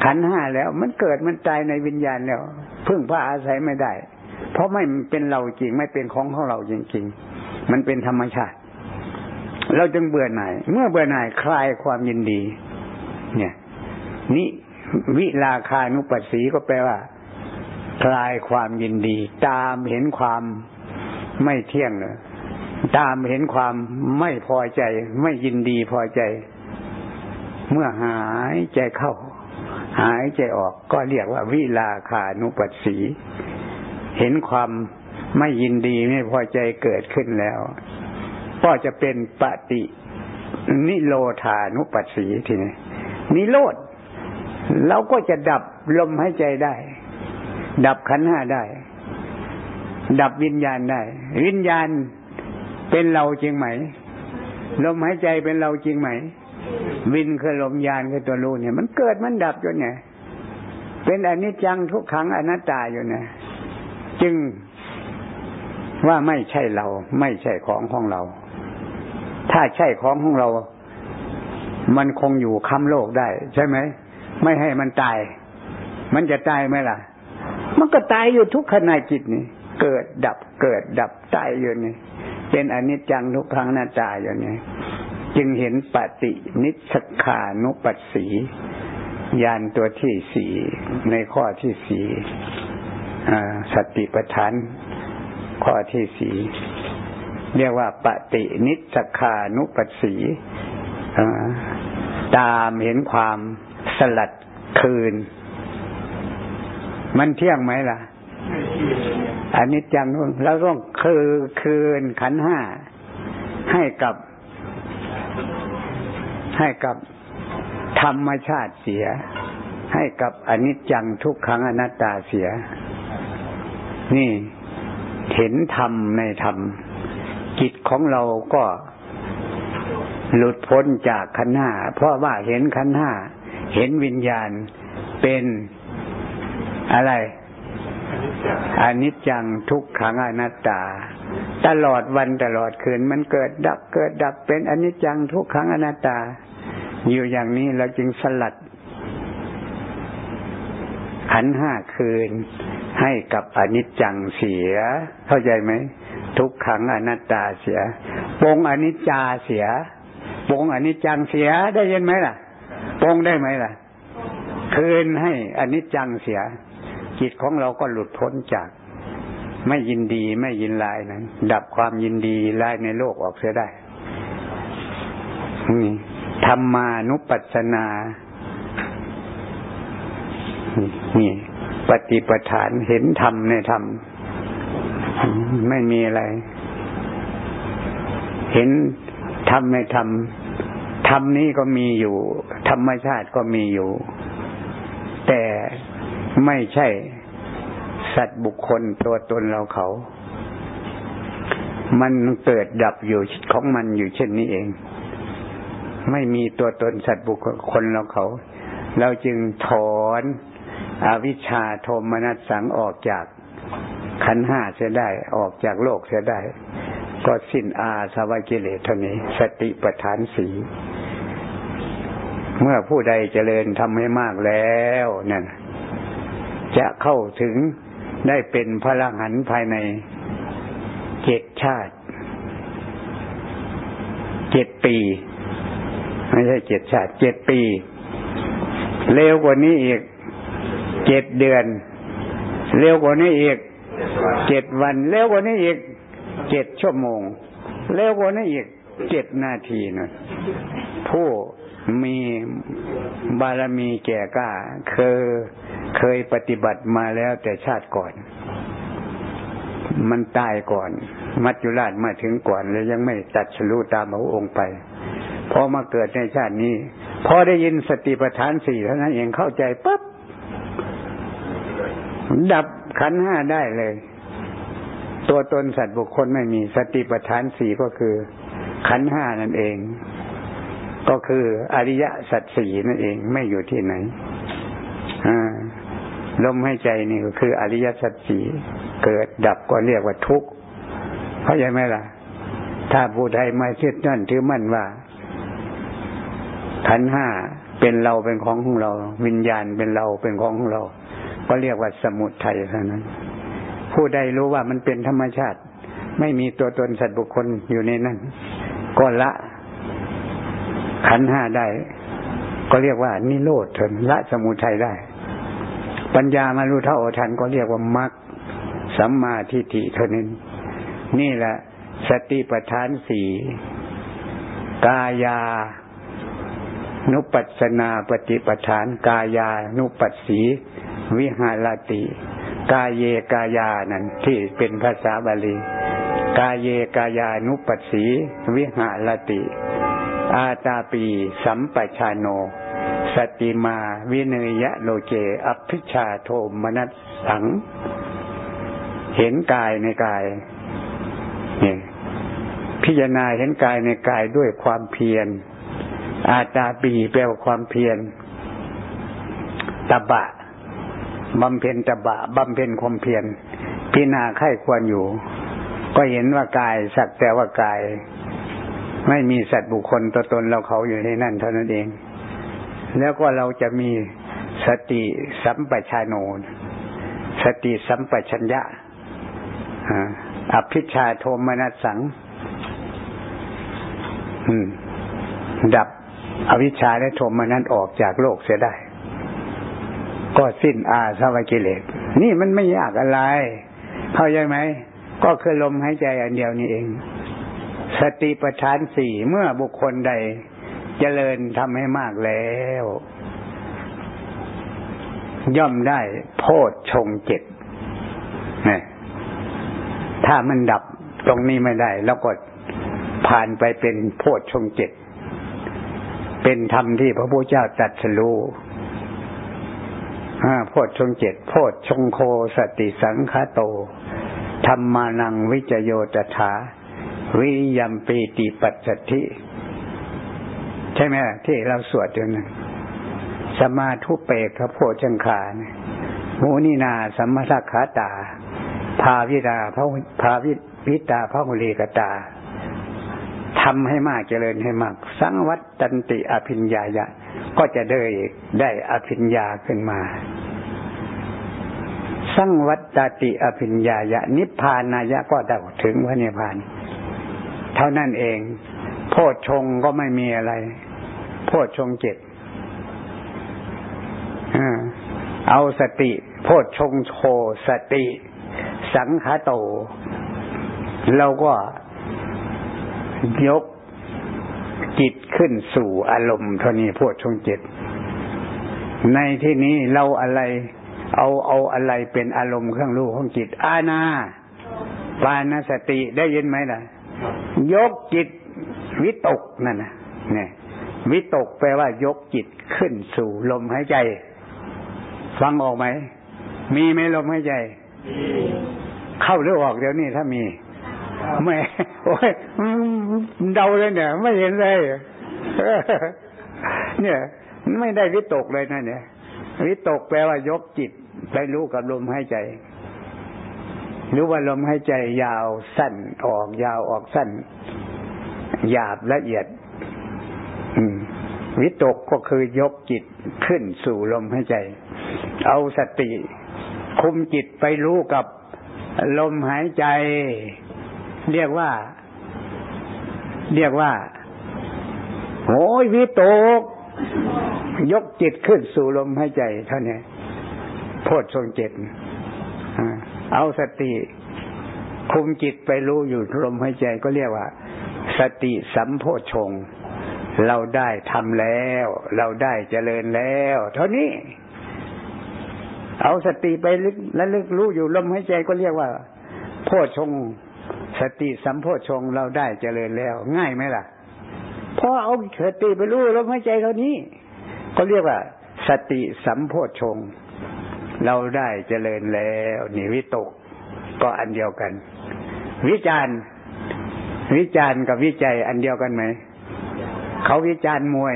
ขันห้าแล้ว มันเกิดมันตายในวิญญาณแล้วพึ่งพระอาศัยไม่ได้ เพราะไม่เป็นเราจริงไม่เป็นของของเราจริงๆ มันเป็นธรรมชาติ เราจึงเบื่อหน่าย เมื่อเบื่อหน่ายคลายความยินดี เนี่ยนี่วิลาคานุปัสสีก็แปลว่า คลายความยินดี ตามเห็นความไม่เที่ยงเลย ตามเห็นความไม่พอใจ ไม่ยินดีพอใจ เมื่อหายใจเข้า หายใจออกก็เรียกว่าวิลาคานุปัสสี เห็นความไม่ยินดีไม่พอใจเกิดขึ้นแล้ว ก็จะเป็นปฏินิโรธานุปัสสีทีนี้นิโรธเราก็จะดับลมหายใจได้ ดับขันห้าได้ ดับวิญญาณได้ วิญญาณ เป็นเราจริงไหม ลมหายใจเป็นเราจริงไหม วินคือลมยานคือตัวรู้เนี่ย มันเกิดมันดับอยู่เนี่ย เป็นอนิจจังทุกขังอนัตตาอยู่เนี่ย จึงว่าไม่ใช่เรา ไม่ใช่ของของเรา ถ้าใช่ของของเรา มันคงอยู่ค้ำโลกได้ ใช่ไหม ไม่ให้มันตาย มันจะตายไหมล่ะ มันก็ตายอยู่ทุกขณะจิตนี่ เกิดดับ เกิดดับตายอยู่นี่ เป็นอนิจจังทุกครั้งหน้าตาอยู่นี่จึงเห็นปฏินิสขานุปัสสียานตัวที่สี่ในข้อที่สี่สติปัฏฐาน ข้อที่สี่เรียกว่าปฏินิสขานุปัสสีตามเห็นความสลัดคืน มันเที่ยงไหมล่ะ อันนี้จังเราต้องคือคืนขันห้าให้กับ ให้กับธรรมชาติเสีย ให้กับอนิจจังทุกขังอนัตตาเสีย นี่เห็นธรรมในธรรมจิตของเราก็หลุดพ้นจากขันห้าเพราะว่าเห็นขันห้า เห็นวิญญาณเป็นอะไร อนิจจังทุกขังอนัตตา ตลอดวันตลอดคืนมันเกิดดับเกิดดับเป็นอนิจจังทุกขังอนัตตา อยู่อย่างนี้เราจึงสลัด ขันห้าคืน ให้กับอนิจจังเสีย เข้าใจไหมทุกขังอนัตตาเสียปงอนิจจาเสียปงอนิจจังเสียได้ยินไหมล่ะปงได้ไหมล่ะ คืนให้อนิจจังเสีย จิตของเราก็หลุดพ้นจากไม่ยินดีไม่ยินลายนั้น ดับความยินดีลายในโลกออกเสียได้นี่ธรรมานุปัสสนา นี่ ปฏิปทานเห็นธรรมในธรรม ไม่มีอะไร เห็นธรรมในธรรมธรรมนี้ก็มีอยู่ ธรรมชาติก็มีอยู่ ไม่ใช่ สัตว์บุคคลตัวตนเราเขา มันเกิดดับอยู่ของมันอยู่เช่นนี้เอง ไม่มีตัวตนสัตว์บุคคลเราเขา เราจึงถอนอวิชชาโทมนัสสังออกจากขันห้าเสียได้ออกจากโลกเสียได้ ก็สิ้นอาสวะกิเลสเท่านี้ สติปัฏฐานสีเมื่อผู้ใดเจริญทำให้มากแล้วนั่น จะเข้าถึงได้เป็นพระหันภายในเจ็ดชาติ เจ็ดปี ไม่ใช่เจ็ดชาติ เจ็ดปี เร็วกว่านี้อีก เจ็ดเดือน เร็วกว่านี้อีก เจ็ดวัน เร็วกว่านี้อีก เจ็ดชั่วโมง เร็วกว่านี้อีก เจ็ดนาทีนะผู้ มีบารมีแก่กล้าเคยเคยปฏิบัติมาแล้วแต่ชาติก่อน มันตายก่อน มัจจุราชมาถึงก่อนแล้วยังไม่ตัดฉลูตามพระองค์ไปพอมาเกิดในชาตินี้พอได้ยินสติปัฏฐานสี่เท่านั้นเองเข้าใจปั๊บดับขันห้าได้เลย ตัวตนสัตว์บุคคลไม่มีสติปัฏฐานสี่ก็คือ ขันห้านั่นเอง ก็คืออริยสัจสี่นั่นเองไม่อยู่ที่ไหนลมหายใจนี่ก็คือ อริยสัจสี่เกิดดับก็เรียกว่าทุกข์เข้าใจไหมล่ะ ถ้าผู้ใดมาเชื่อนั่นถือมั่นว่าขันห้าเป็นเราเป็นของของเรา วิญญาณเป็นเราเป็นของของเรา ก็เรียกว่าสมุทัยเท่านั้น ผู้ใดรู้ว่ามันเป็นธรรมชาติ ไม่มีตัวตนสัตว์บุคคลอยู่ในนั้นก็ละ ขันห้าได้ ก็เรียกว่า นิโรธเถินละสมุทัยได้ ปัญญามารู้เท่าทันก็เรียกว่ามรรคสัมมาทิฏฐิเท่านั้นนี่แหละสติปัฏฐานสี่กายานุปัสนาปฏิปทาน กายานุปัสสีวิหารติ กายเยกายานั่นที่เป็นภาษาบาลี กายเยกายานุปัสสีวิหารติ อาตาปีสัมปชาโน สติมาวิเนยะโลเจอภิชาโทมนัสสัง เห็นกายในกายเนี่ยพิจารณาเห็นกายในกายด้วยความเพียร อาตาปีแปลว่าความเพียรตบะบำเพ็ญตบะบำเพ็ญความเพียรพิจารณาไข้ควรอยู่ ก็เห็นว่ากายสักแต่ว่ากาย ไม่มีสัตว์บุคคลตัวตนเราเขาอยู่ในนั่นเท่านั้นเอง แล้วก็เราจะมีสติสัมปชานโนสติสัมปชัญญะอภิชาโทมนัสสังดับอวิชชาและโทมนั้นออกจากโลกเสียได้ ก็สิ้นอาสวะกิเลส นี่มันไม่ยากอะไร เข้าใจไหม ก็คือลมหายใจอันเดียวนี้เอง สติปัฏฐานสี่เมื่อบุคคลใดจเจริญทำให้มากแล้ว ย่อมได้โพชชงเจ็ดนี่ถ้ามันดับตรงนี้ไม่ได้ แล้วก็ผ่านไปเป็นโพชชงเจ็ดเป็นธรรมที่พระพุทธเจ้าตรัสรู้โพชฌงเจ็ดโพชฌงโคสติสังคโตธรรมานังวิจโยตถา วิยมปีติปัสสติใช่ไหมที่เราสวดอยู่นั้นสมาทุเปกขโพชังคานี่ยมูนินาสัมมาสักขาตา ภาวิดาพระภาวิวิตาพระหุลีกตาทำให้มากเจริญให้มาก สังวัตตันติอภิญญายะ ก็จะได้ได้อภิญญาขึ้นมา สังวัตติอภิญญายะ นิพพานายะก็ได้ถึงพระนิพพาน เท่านั้นเอง โพชฌงก็ไม่มีอะไร โพชฌงเจ็ดเอาสติ โพชฌงโชสติ สังขาโต เราก็ยกจิตขึ้นสู่อารมณ์เท่านี้พวกชงจิตในที่นี้เราอะไร เอาเอาอะไรเป็นอารมณ์เครื่องรู้ของจิต อาณาปานสติได้ยินไหมล่ะ ยกจิตวิตกนั่นนะเนี่ยวิตกแปลว่ายกจิตขึ้นสู่ลมหายใจ ฟังออกไหม มีไหมลมหายใจ เข้าหรือออกเดี๋ยวนี้ถ้ามีไม่โอ้ยเดาเลยเนี่ย ไม่เห็นเลยเนี่ย ไม่ได้วิตกเลยนะเนี่ย วิตกแปลว่ายกจิตไปรู้กับลมหายใจ รู้ว่าลมหายใจยาวสั้นออกยาวออกสั้น หยาบละเอียดวิตกก็คือยกจิตขึ้นสู่ลมหายใจ เอาสติ คุมจิตไปรู้กับลมหายใจ เรียกว่า เรียกว่าโอ้ยวิตก ยกจิตขึ้นสู่ลมหายใจ เท่านี้โพดทรงจิต เอาสติคุมจิตไปรู้อยู่ลมหายใจก็เรียกว่า สติสัมโพชง เราได้ทำแล้ว เราได้เจริญแล้ว เท่านี้ เอาสติไปลึกและลึกรู้อยู่ลมหายใจก็เรียกว่า โพชง สติสัมโพชงเราได้เจริญแล้ว ง่ายไหมล่ะพอเอาสติไปรู้ลมหายใจเท่านี้ ก็เรียกว่า สติสัมโพชง เราได้เจริญแล้วนี่วิตกก็อันเดียวกัน วิจารณ์ วิจารณ์กับวิจัยอันเดียวกันไหมเขาวิจารณ์มวย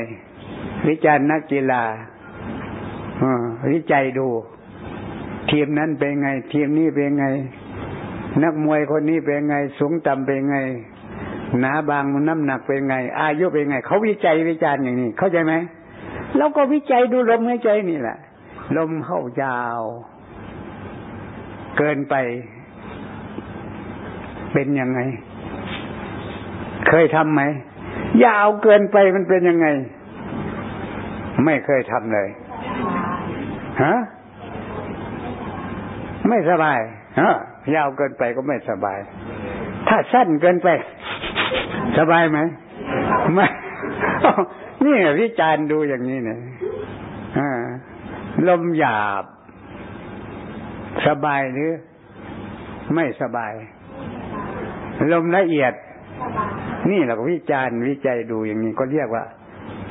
วิจารณ์นักกีฬาวิจัยดู ทีมนั้นเป็นไง ทีมนี้เป็นไง นักมวยคนนี้เป็นไง สูงต่ำเป็นไงหนาบางน้ำหนักเป็นไง อายุเป็นไง เขาวิจัยวิจารณ์อย่างนี้ เข้าใจไหมเราก็วิจัยดูลมหายใจนี่แหละ ลมเข้ายาว เกินไป เป็นยังไง เคยทำไหม ยาวเกินไปมันเป็นยังไง ไม่เคยทำเลยฮะไม่สบายฮะยาวเกินไปก็ไม่สบาย ถ้าสั้นเกินไป สบายไหมไม่นี่วิจารณ์ดูอย่างนี้เนี่ย ลมหยาบ สบายหรือ ไม่สบาย ลมละเอียด นี่เราก็วิจารณ์วิจัยดูอย่างนี้ก็เรียกว่า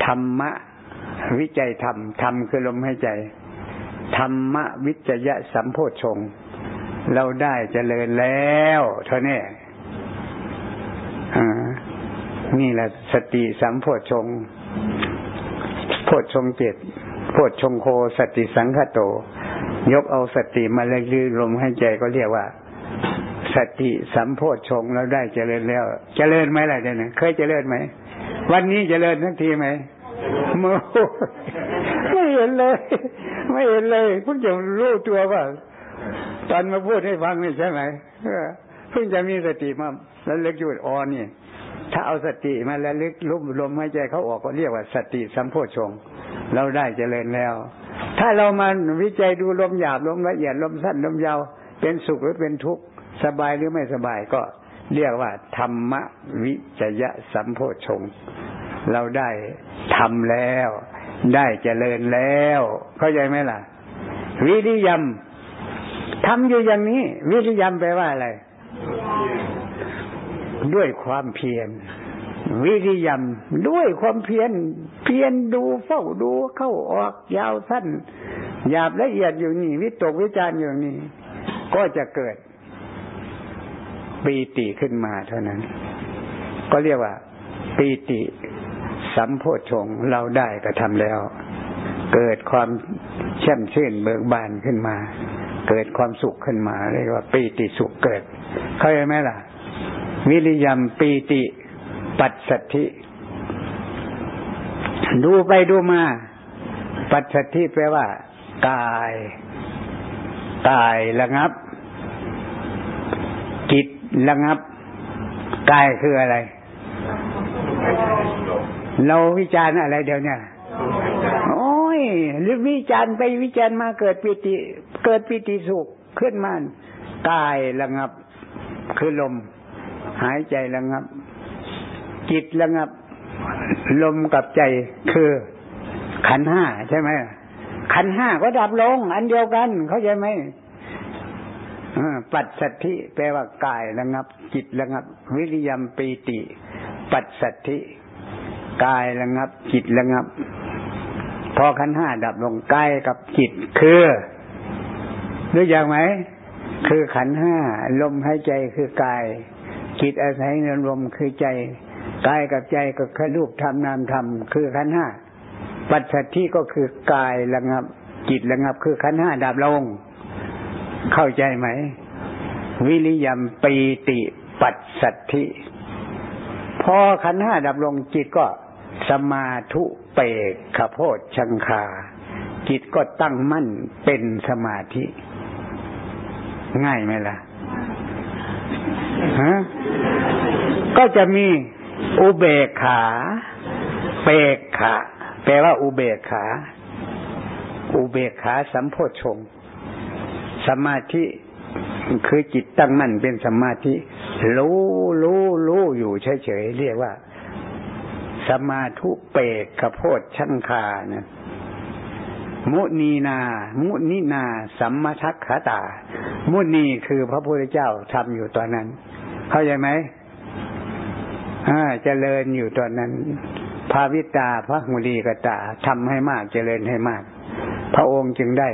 ธรรมะ วิจัยธรรมธรรมคือลมหายใจ ธรรมะวิจยะสัมโพชงเราได้เจริญแล้วเท่านี้นี่แหละสติสัมโพชงโพชงเจ็ด โพชงโคสติสังคโต ยกเอาสติมาเลือลมให้ใจก็เรียกว่าสติสัมโพชงเราได้เจริญแล้ว เจริญไหมล่ะเดี๋ยวนี้เคยเจริญไหม วันนี้เจริญทั้งทีไหมโมไม่เห็นเลย ไม่เห็นเลยเพิ่งจะรู้ตัวว่าตอนมาพูดให้ฟังนี่ใช่ไหมเพิ่งจะมีสติมาแล้วเล็กยู่อ่อนนี่ถ้าเอาสติมาแล้วลึกลุบลมหายใจเขาออกก็เรียกว่าสติสัมโพชง เราได้เจริญแล้ว ถ้าเรามาวิจัยดูลมหยาบลมละเอียดลมสั้นลมยาว เป็นสุขหรือเป็นทุกข์สบายหรือไม่สบายก็เรียกว่า ธรรมวิจยะสัมโพชง เราได้ทำแล้ว ได้เจริญแล้ว เข้าใจไหมล่ะ วิริยมทำอยู่อย่างนี้ วิริยมแปลว่าอะไร ด้วยความเพียร วิริยมด้วยความเพียรเพียรดูเฝ้าดูเข้าออกยาวสั้นหยาบละเอียดอยู่นี่ วิตกวิจารอยู่นี่ ก็จะเกิดปีติขึ้นมาเท่านั้น ก็เรียกว่า ปีติสัมโพชงเราได้กระทำแล้ว เกิดความแช่มชื่นเบิกบานขึ้นมา เกิดความสุขขึ้นมา เรียกว่าปีติสุขเกิด เข้าใจไหมล่ะ วิริยมปีติ ปัสสัทธิ ดูไปดูมา ปัสสัทธิแปลว่า กาย กายระงับ จิตระงับ กายคืออะไร เราวิจารณ์อะไรเดี๋ยวนี้โอ้ยหรือวิจารณ์ไปวิจารณ์มาเกิดปิติ เกิดปิติสุขขึ้นมากายระงับ คือลม หายใจระงับ จิตระงับ ลมกับใจคือขันห้าใช่ไหมขันห้าก็ดับลง อันเดียวกัน เข้าใจไหมปัจสัทธิแปลว่ากายระงับ จิตระงับ วิริยมปีติ ปัจสัทธิกายระงับ จิตระงับ พอขันห้าดับลงกายกับจิตคือรู้อย่างไหมคือขันห้าลมหายใจคือกายจิตอาศัยนลมคือใจ กายกับใจก็คือรูปธรรมนามธรรมคือขันห้าปัจจัที่ก็คือกายระงับจิตระงับ คือขันห้าดับลง เข้าใจไหม วิริยมปีติปัจสัทธิพอขันห้าดับลงจิตก็สมาธุเปกขโพชชังคา จิตก็ตั้งมั่นเป็นสมาธิ ง่ายไหมล่ะฮะก็จะมี อุเบกขาเปกขา แปลว่าอุเบกขา อุเบกขาสัมโพชงสมาธิคือจิตตั้งมั่นเป็นสมาธิ รู้รู้รู้อยู่เฉยๆเรียกว่า สมาธุเปกขโพธชังคานะมุนีนา มุนีนาสัมมาทักขาตา มุนีคือพระพุทธเจ้าทำอยู่ตอนนั้น เข้าใจไหม อ่าเจริญอยู่ตอนนั้น ภาวิตาพระหุลีกตาทำให้มากเจริญให้มาก พระองค์จึงได้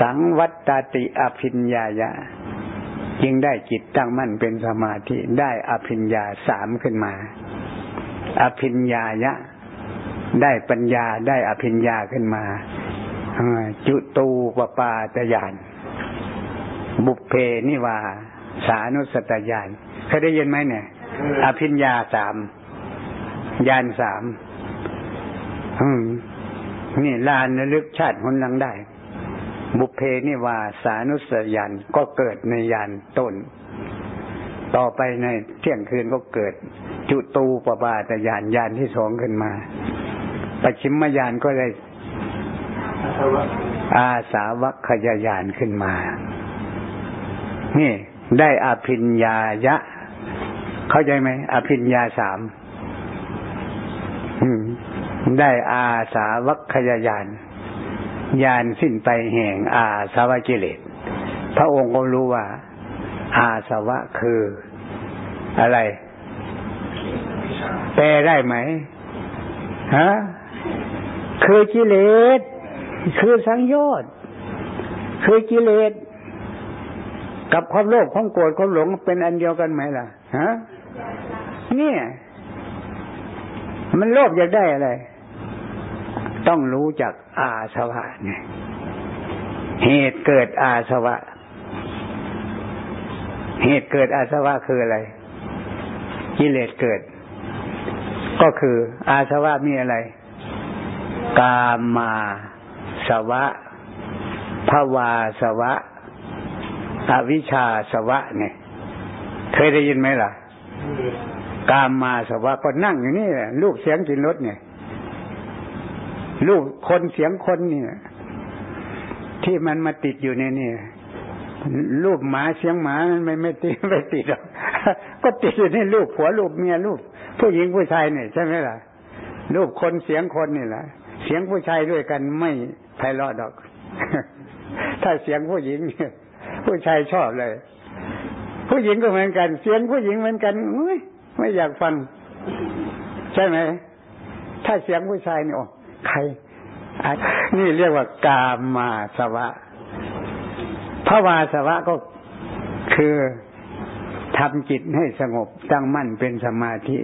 สังวัตติอภิญญายะจึงได้จิตตั้งมั่นเป็นสมาธิได้อภิญญาสามขึ้นมา อภิญญายะ ได้ปัญญาได้อภิญญาขึ้นมาจุตูปปาตยานบุพเพนิวา สานุสตยานเคยได้ยินไหมเนี่ย อภิญญาสามยานสามนี่ลานลึกชาติหนหลังได้ บุพเพนิวาสานุสยานก็เกิดในยานต้น ต่อไปในเที่ยงคืนก็เกิด จุตูปปาตยานยานที่สองขึ้นมาปัจฉิมยานก็ได้อาสาวัคยายานขึ้นมา นี่ ได้อภิญญายะ เข้าใจไหมอภิญญาสามได้อาสาวัคยายานยานสิ้นไปแห่งอาสาวกิเลส พระองค์ก็รู้ว่า อาสวะคือ อะไรแปลได้ไหมฮะคือกิเลส คือสังโยชน์คือกิเลส กับความโลภความโกรธความหลงเป็นอันเดียวกันไหมล่ะ ฮะ เนี่ย มันโลภอยากได้อะไร ต้องรู้จักอาสวะเนี่ยเหตุเกิดอาสวะ เหตุเกิดอาสวะคืออะไร กิเลสเกิด ก็คือ อาสวะมีอะไร กามาสวะภาวาสวะ อวิชชาสวะเนี่ย เคยได้ยินไหมล่ะ กามมาสวะก็นั่งอยู่นี่แหละลูกเสียงกินรถเนี่ยลูกคนเสียงคนเนี่ย ที่มันมาติดอยู่ในนี่รูปหมาเสียงหมามันไม่ไม่ติดไม่ติดหรอกก็ติดอยู่ในลูกผัวลูกเมียลูกผู้หญิงผู้ชายเนี่ยใช่ไหมล่ะรูปคนเสียงคนนี่แหละเสียงผู้ชายด้วยกันไม่ไพเราะดอก ถ้าเสียงผู้หญิงผู้ชายชอบเลย ผู้หญิงก็เหมือนกัน เสียงผู้หญิงเหมือนกันไม่ไม่อยากฟัง ใช่ไหม ถ้าเสียงผู้ชายเนี่ยโอ้ใคร นี่เรียกว่ากามาสวะภาวาสวะก็คือทำจิตให้สงบตั้งมั่นเป็นสมาธิ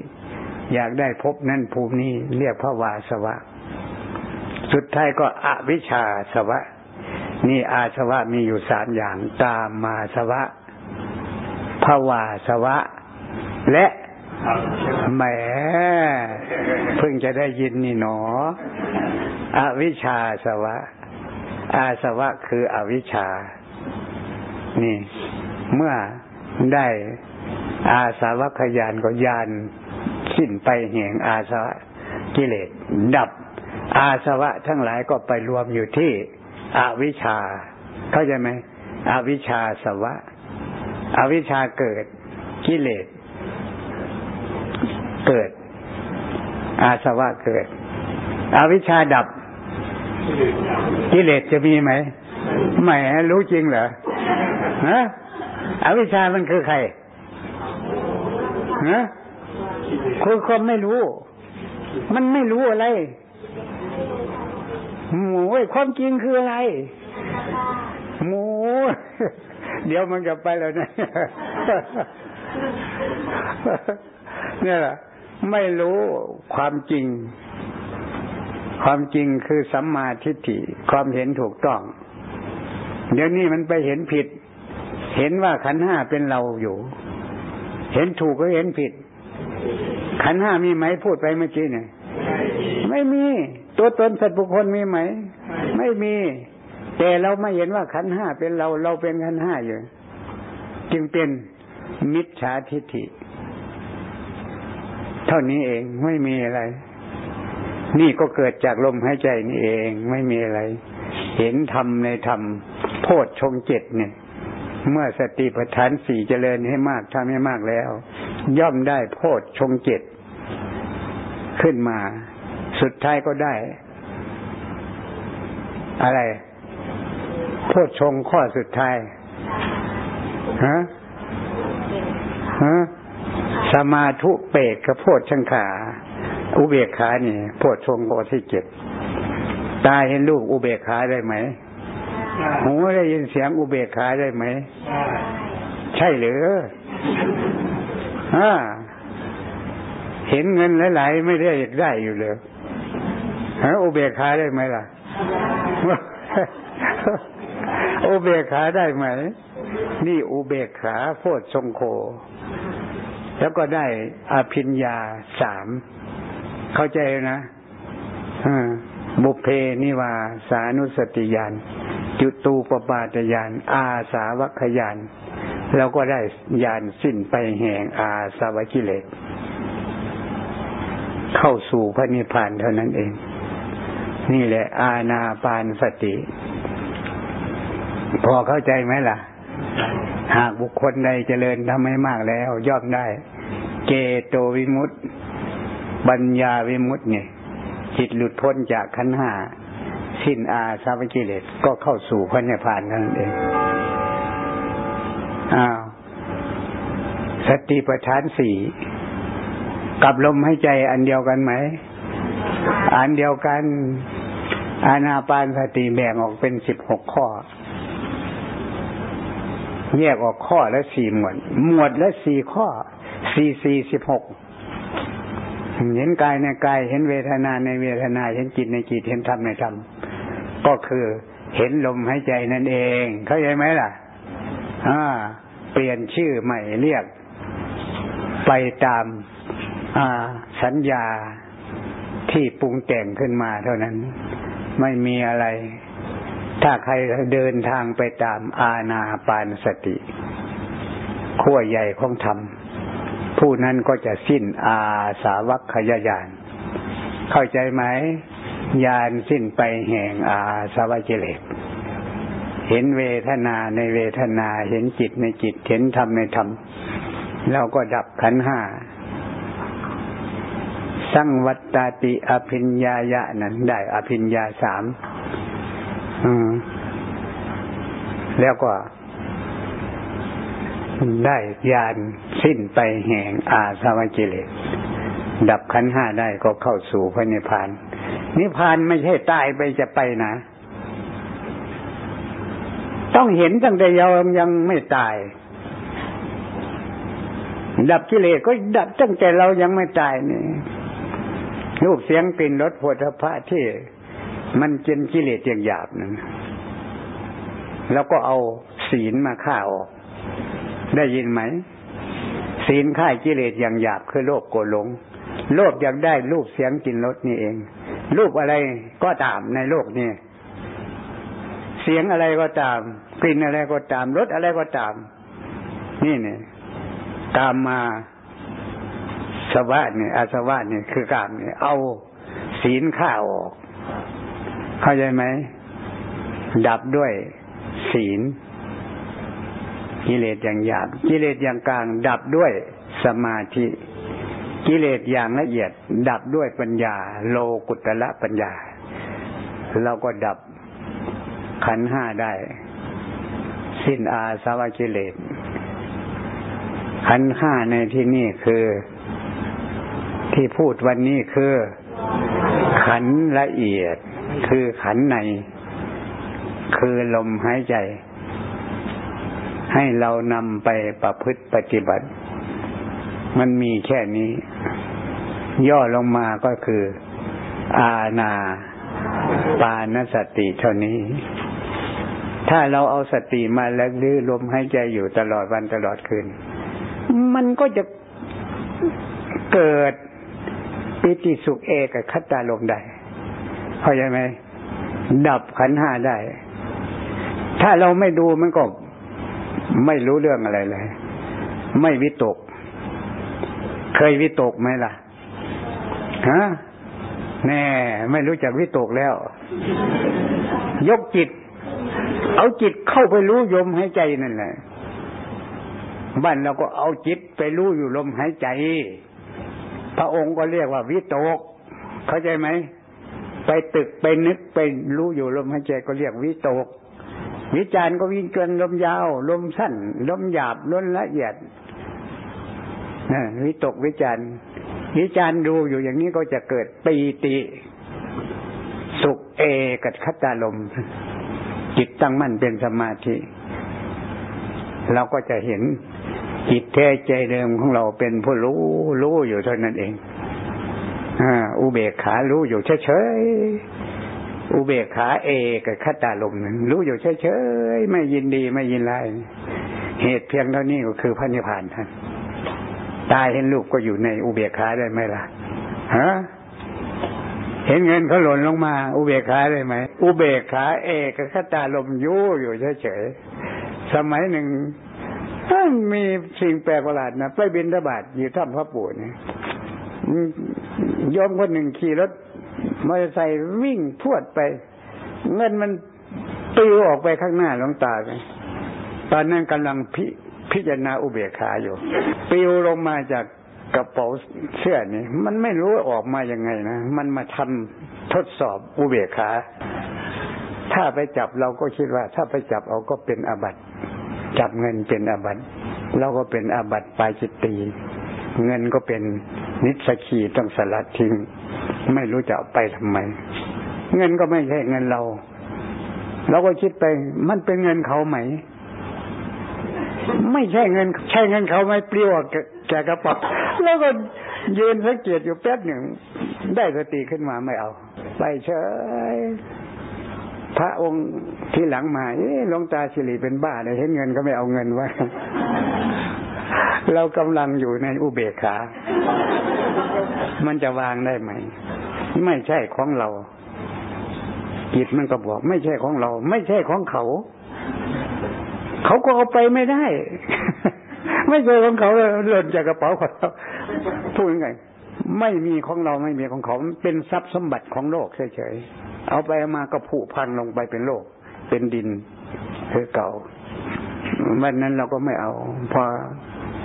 อยากได้พบนั่นภูมินี้เรียกภาวาสวะ สุดท้ายก็อวิชชาสวะ นี่อาสวะมีอยู่สามอย่าง ตามมาสวะ ภาวาสวะ และแหมเพิ่งจะได้ยินนี่หนอ อวิชชาสวะ อาสวะคืออวิชชา นี่ เมื่อได้อาสาวะขยานก็ยานสิ้นไปแห่งอาสวะกิเลสดับ อาสวะทั้งหลายก็ไปรวมอยู่ที่อวิชชา เข้าใจไหมอวิชชาสวะ อวิชชาเกิด กิเลสเกิด อาสวะเกิด อวิชชาดับ กิเลสจะมีไหมไม่รู้จริงเหรอฮะอวิชชามันคือใครฮะคือคนไม่รู้ มันไม่รู้อะไรโหมูความจริงคืออะไรหม เดี๋ยวมันจะไปแล้วนะเนี่ยแหละไม่รู้ความจริง ความจริงคือสัมมาทิฏฐิความเห็นถูกต้อง เดี๋ยวนี้มันไปเห็นผิด เห็นว่าขันห้าเป็นเราอยู่ เห็นถูกก็เห็นผิด ขันห้ามีไหมพูดไปเมื่อกี้เนี่ยไม่มี ตัวตนสัตว์บุคคลมีไหม ไม่มี แต่เราไม่เห็นว่าขันห้าเป็นเราเราเป็นขันห้าอยู่ จึงเป็นมิจฉาทิฏฐิ เท่านี้เองไม่มีอะไร นี่ก็เกิดจากลมหายใจนี่เองไม่มีอะไร เห็นธรรมในธรรมโพชฌงเจ็ดเนี่ย เมื่อสติปัฏฐานสี่เจริญให้มากทำให้มากแล้ว ย่อมได้โพชฌงเจ็ดขึ้นมา สุดท้ายก็ได้ อะไร โพชฌงข้อสุดท้ายฮะฮะสมาธุเปกกับโพชชังขาอุเบกขานี่โพชฌงข้อที่เจ็ดตาเห็นรูปอุเบกขาได้ไหมหูได้ยินเสียงอุเบกขาได้ไหม ใช่หรืออ่าเห็นเงินหลายๆไม่ได้ได้อยู่เลยฮะอุเบกขาได้ไหมล่ะ อุเบกขาได้ไหม นี่อุเบกขาโพชงโค แล้วก็ได้อภิญญาสาม เข้าใจนะบุพเพนิวาสานุสติยานจุตูปปาตยาน อาสาวัคยาน แล้วก็ได้ยานสิ้นไปแห่งอาสาวกิเลส เข้าสู่พระนิพพานเท่านั้นเอง นี่แหละอาณาปานสติ พอเข้าใจไหมล่ะ หากบุคคลใดเจริญทำให้มากแล้วย่อมได้ เกโตวิมุตติปัญญาวิมุตติเนี่ยจิตหลุดพ้นจากขันห้าสิ้นอาสาวกิเลสก็เข้าสู่พระนิพพานนั่นเองอ้าวสติปัฏฐานสี่กับลมหายใจอันเดียวกันไหม อันเดียวกันอานาปานสติแบ่งออกเป็นสิบหกข้อ แยกออกข้อละสี่หมวด หมวดละสี่ข้อ สี่สี่สิบหก เห็นกายในกาย เห็นเวทนาในเวทนา เห็นจิตในจิต เห็นธรรมในธรรม ก็คือเห็นลมหายใจนั่นเอง เข้าใจไหมล่ะ อ่า เปลี่ยนชื่อใหม่เรียก ไปตาม อ่า สัญญาที่ปรุงแต่งขึ้นมาเท่านั้น ไม่มีอะไร ถ้าใครเดินทางไปตามอาณาปานสติขั้วใหญ่ของธรรม ผู้นั้นก็จะสิ้นอาสาวัคยายานเข้าใจไหมยานสิ้นไปแห่งอาสาวกิเลสเห็นเวทนาในเวทนาเห็นจิตในจิตเห็นธรรมในธรรมแล้วก็ดับขันห้าสังวัตตาติอภิญญายะนั้นได้อภิญญาสาม แล้วก็ได้ยานสิ้นไปแห่งอาสวะกิเลสดับขันห้าได้ก็เข้าสู่พระนิพพาน นิพพานไม่ใช่ตายไปจะไปนะ ต้องเห็นตั้งแต่ยังยังไม่ตาย ดับกิเลสก็ดับตั้งแต่เรายังไม่ตายนี่รูปเสียงกลิ่นรสผลพระที่ มันเจนกิเลสอย่างหยาบนั่นแล้วก็เอาศีลมาฆ่าออก ได้ยินไหม ศีลข่ากิเลสอย่างหยาบคือโลภโกรธหลง โลภอยากได้รูปเสียงกลิ่นรสนี่เอง รูปอะไรก็ตามในโลกนี้ เสียงอะไรก็ตาม กลิ่นอะไรก็ตามรสอะไรก็ตาม นี่เนี่ยตามมาสวะเนี่ยอาสวะเนี่ยคือกามเนี่ยเอาศีลข้าออก เข้าใจไหม ดับด้วยศีลกิเลสอย่างหยาบกิเลสอย่างกลาง ดับด้วยสมาธิ กิเลสอย่างละเอียด ดับด้วยปัญญา โลกุตละปัญญา เราก็ดับขันห้าได้ สิ้นอาสวะกิเลส ขันห้าในที่นี่คือ ที่พูดวันนี้คือ ขันละเอียด คือขันใน คือลมหายใจ ให้เรานำไปประพฤติปฏิบัติ มันมีแค่นี้ ย่อลงมาก็คือ อาณาปานสติเท่านี้ ถ้าเราเอาสติมาแล้วลือลมหายใจอยู่ตลอดวันตลอดคืน มันก็จะเกิดปิติสุขเอกคัตตาลมได้ เข้าใจไหมดับขันห้าได้ ถ้าเราไม่ดูมันก็ไม่รู้เรื่องอะไรเลย ไม่วิตก เคยวิตกไหมล่ะฮะแน่ ไม่รู้จักวิตกแล้ว ยกจิต เอาจิตเข้าไปรู้ลมหายใจนั่นแหละบ้านเราก็เอาจิตไปรู้อยู่ลมหายใจ พระองค์ก็เรียกว่าวิตก เข้าใจไหม ไปตึกไปนึกไปรู้อยู่ลมหายใจก็เรียกวิตก วิจารณ์ก็วิจารลมยาว ลมสั้น ลมหยาบล้นละเอียดวิตกวิจารณ์วิจารณ์ดูอยู่อย่างนี้ก็จะเกิดปีติ สุขเอกัดคัตตาลม จิตตั้งมั่นเป็นสมาธิ เราก็จะเห็นจิตแท้ใจเดิมของเราเป็นผู้รู้รู้อยู่เท่านั้นเอง อุเบกขารู้อยู่เฉยๆ อุเบกขาเอกับคัตาลมนั้นรู้อยู่เฉยๆ ไม่ยินดีไม่ยินร้าย เหตุเพียงเท่านี้ก็คือพระนิพพานท่าน ตายเห็นลูกก็อยู่ในอุเบกขาได้ไหมล่ะ ฮะ เห็นเงินเขาหล่นลงมา อุเบกขาได้ไหม อุเบกขาเอกคตาลมยู่อยู่เฉยๆ สมัยหนึ่งมีสิ่งแปลกประหลาดนะไปบินทบาทอยู่ถ้ำพระปู่เนี่ย ยอมคนหนึ่งขี่รถมอเตอร์ไซค์วิ่งพวดไป เงินมันปิวออกไปข้างหน้าหลวงตาไปตอนนั้นกำลังพิพิจารณาอุเบกขาอยู่ปิวลงมาจากกระเป๋าเสื้อนี่ มันไม่รู้ออกมายังไงนะ มันมาทำทดสอบอุเบกขา ถ้าไปจับเราก็คิดว่า ถ้าไปจับเอาก็เป็นอาบัติจับเงินเป็นอาบัติเราก็เป็นอาบัติปลายจิตตี เงินก็เป็นนิสกีต้องสลัดทิ้ง ไม่รู้จะเอาไปทำไม เงินก็ไม่ใช่เงินเรา เราก็คิดไปมันเป็นเงินเขาไหม ไม่ใช่เงิน ใช่เงินเขาไหมเปรี้ยวแกกระป๋องแล้วก็ยืนสังเกตอยู่แป๊บหนึ่ง ได้สติขึ้นมาไม่เอา ไปเฉยพระองค์ที่หลังมาเอ๊ะหลวงตาสิริเป็นบ้าเลยเห็นเงินก็ไม่เอาเงินไว้ เรากำลังอยู่ในอุเบกขา มันจะวางได้ไหม ไม่ใช่ของเรา จิตมันก็บอก ไม่ใช่ของเรา ไม่ใช่ของเขา เขาก็เอาไปไม่ได้ ไม่ใช่ของเขาหล่นจากกระเป๋าของเราพูดยังไงไม่มีของเราไม่มีของเขาเป็นทรัพย์สมบัติของโลกเฉยๆ เอาไปมาก็ผุพังลงไปเป็นโลก เป็นดินคือเก่าวันนั้นเราก็ไม่เอา พอ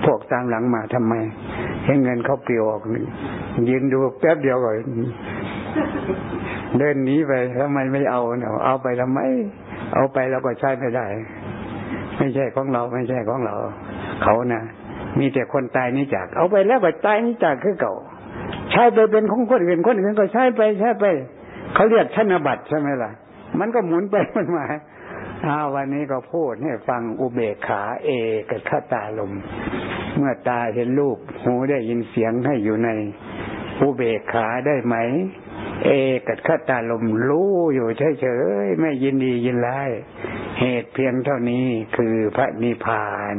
พวกตามหลังมาทำไมให้เงินเขาเปลี่ยวออกยืนดูแป๊บเดียวก่อนเดินหนีไปทำไมไม่เอาเนาะเอาไปทำไม เอาไปแล้วก็ใช้ไม่ได้ ไม่ใช่ของเราไม่ใช่ของเรา เขานะมีแต่คนตายนี่จาก เอาไปแล้วก็ตายนี่จากคือเก่า ใช้ไปเป็นของคนอื่นคนอื่นก็ใช้ไปใช้ไปเขาเรียกชนบัตรใช่ไหมล่ะ มันก็หมุนไปมันมา อาวันนี้ก็พูดให้ฟังอุเบกขาเอกับขตาลม เมื่อตาเห็นรูปหูได้ยินเสียงให้อยู่ในอุเบกขาได้ไหม เอกัดขตาลมรู้อยู่เฉยๆไม่ยินดียินร้ายเหตุเพียงเท่านี้คือพระนิพพาน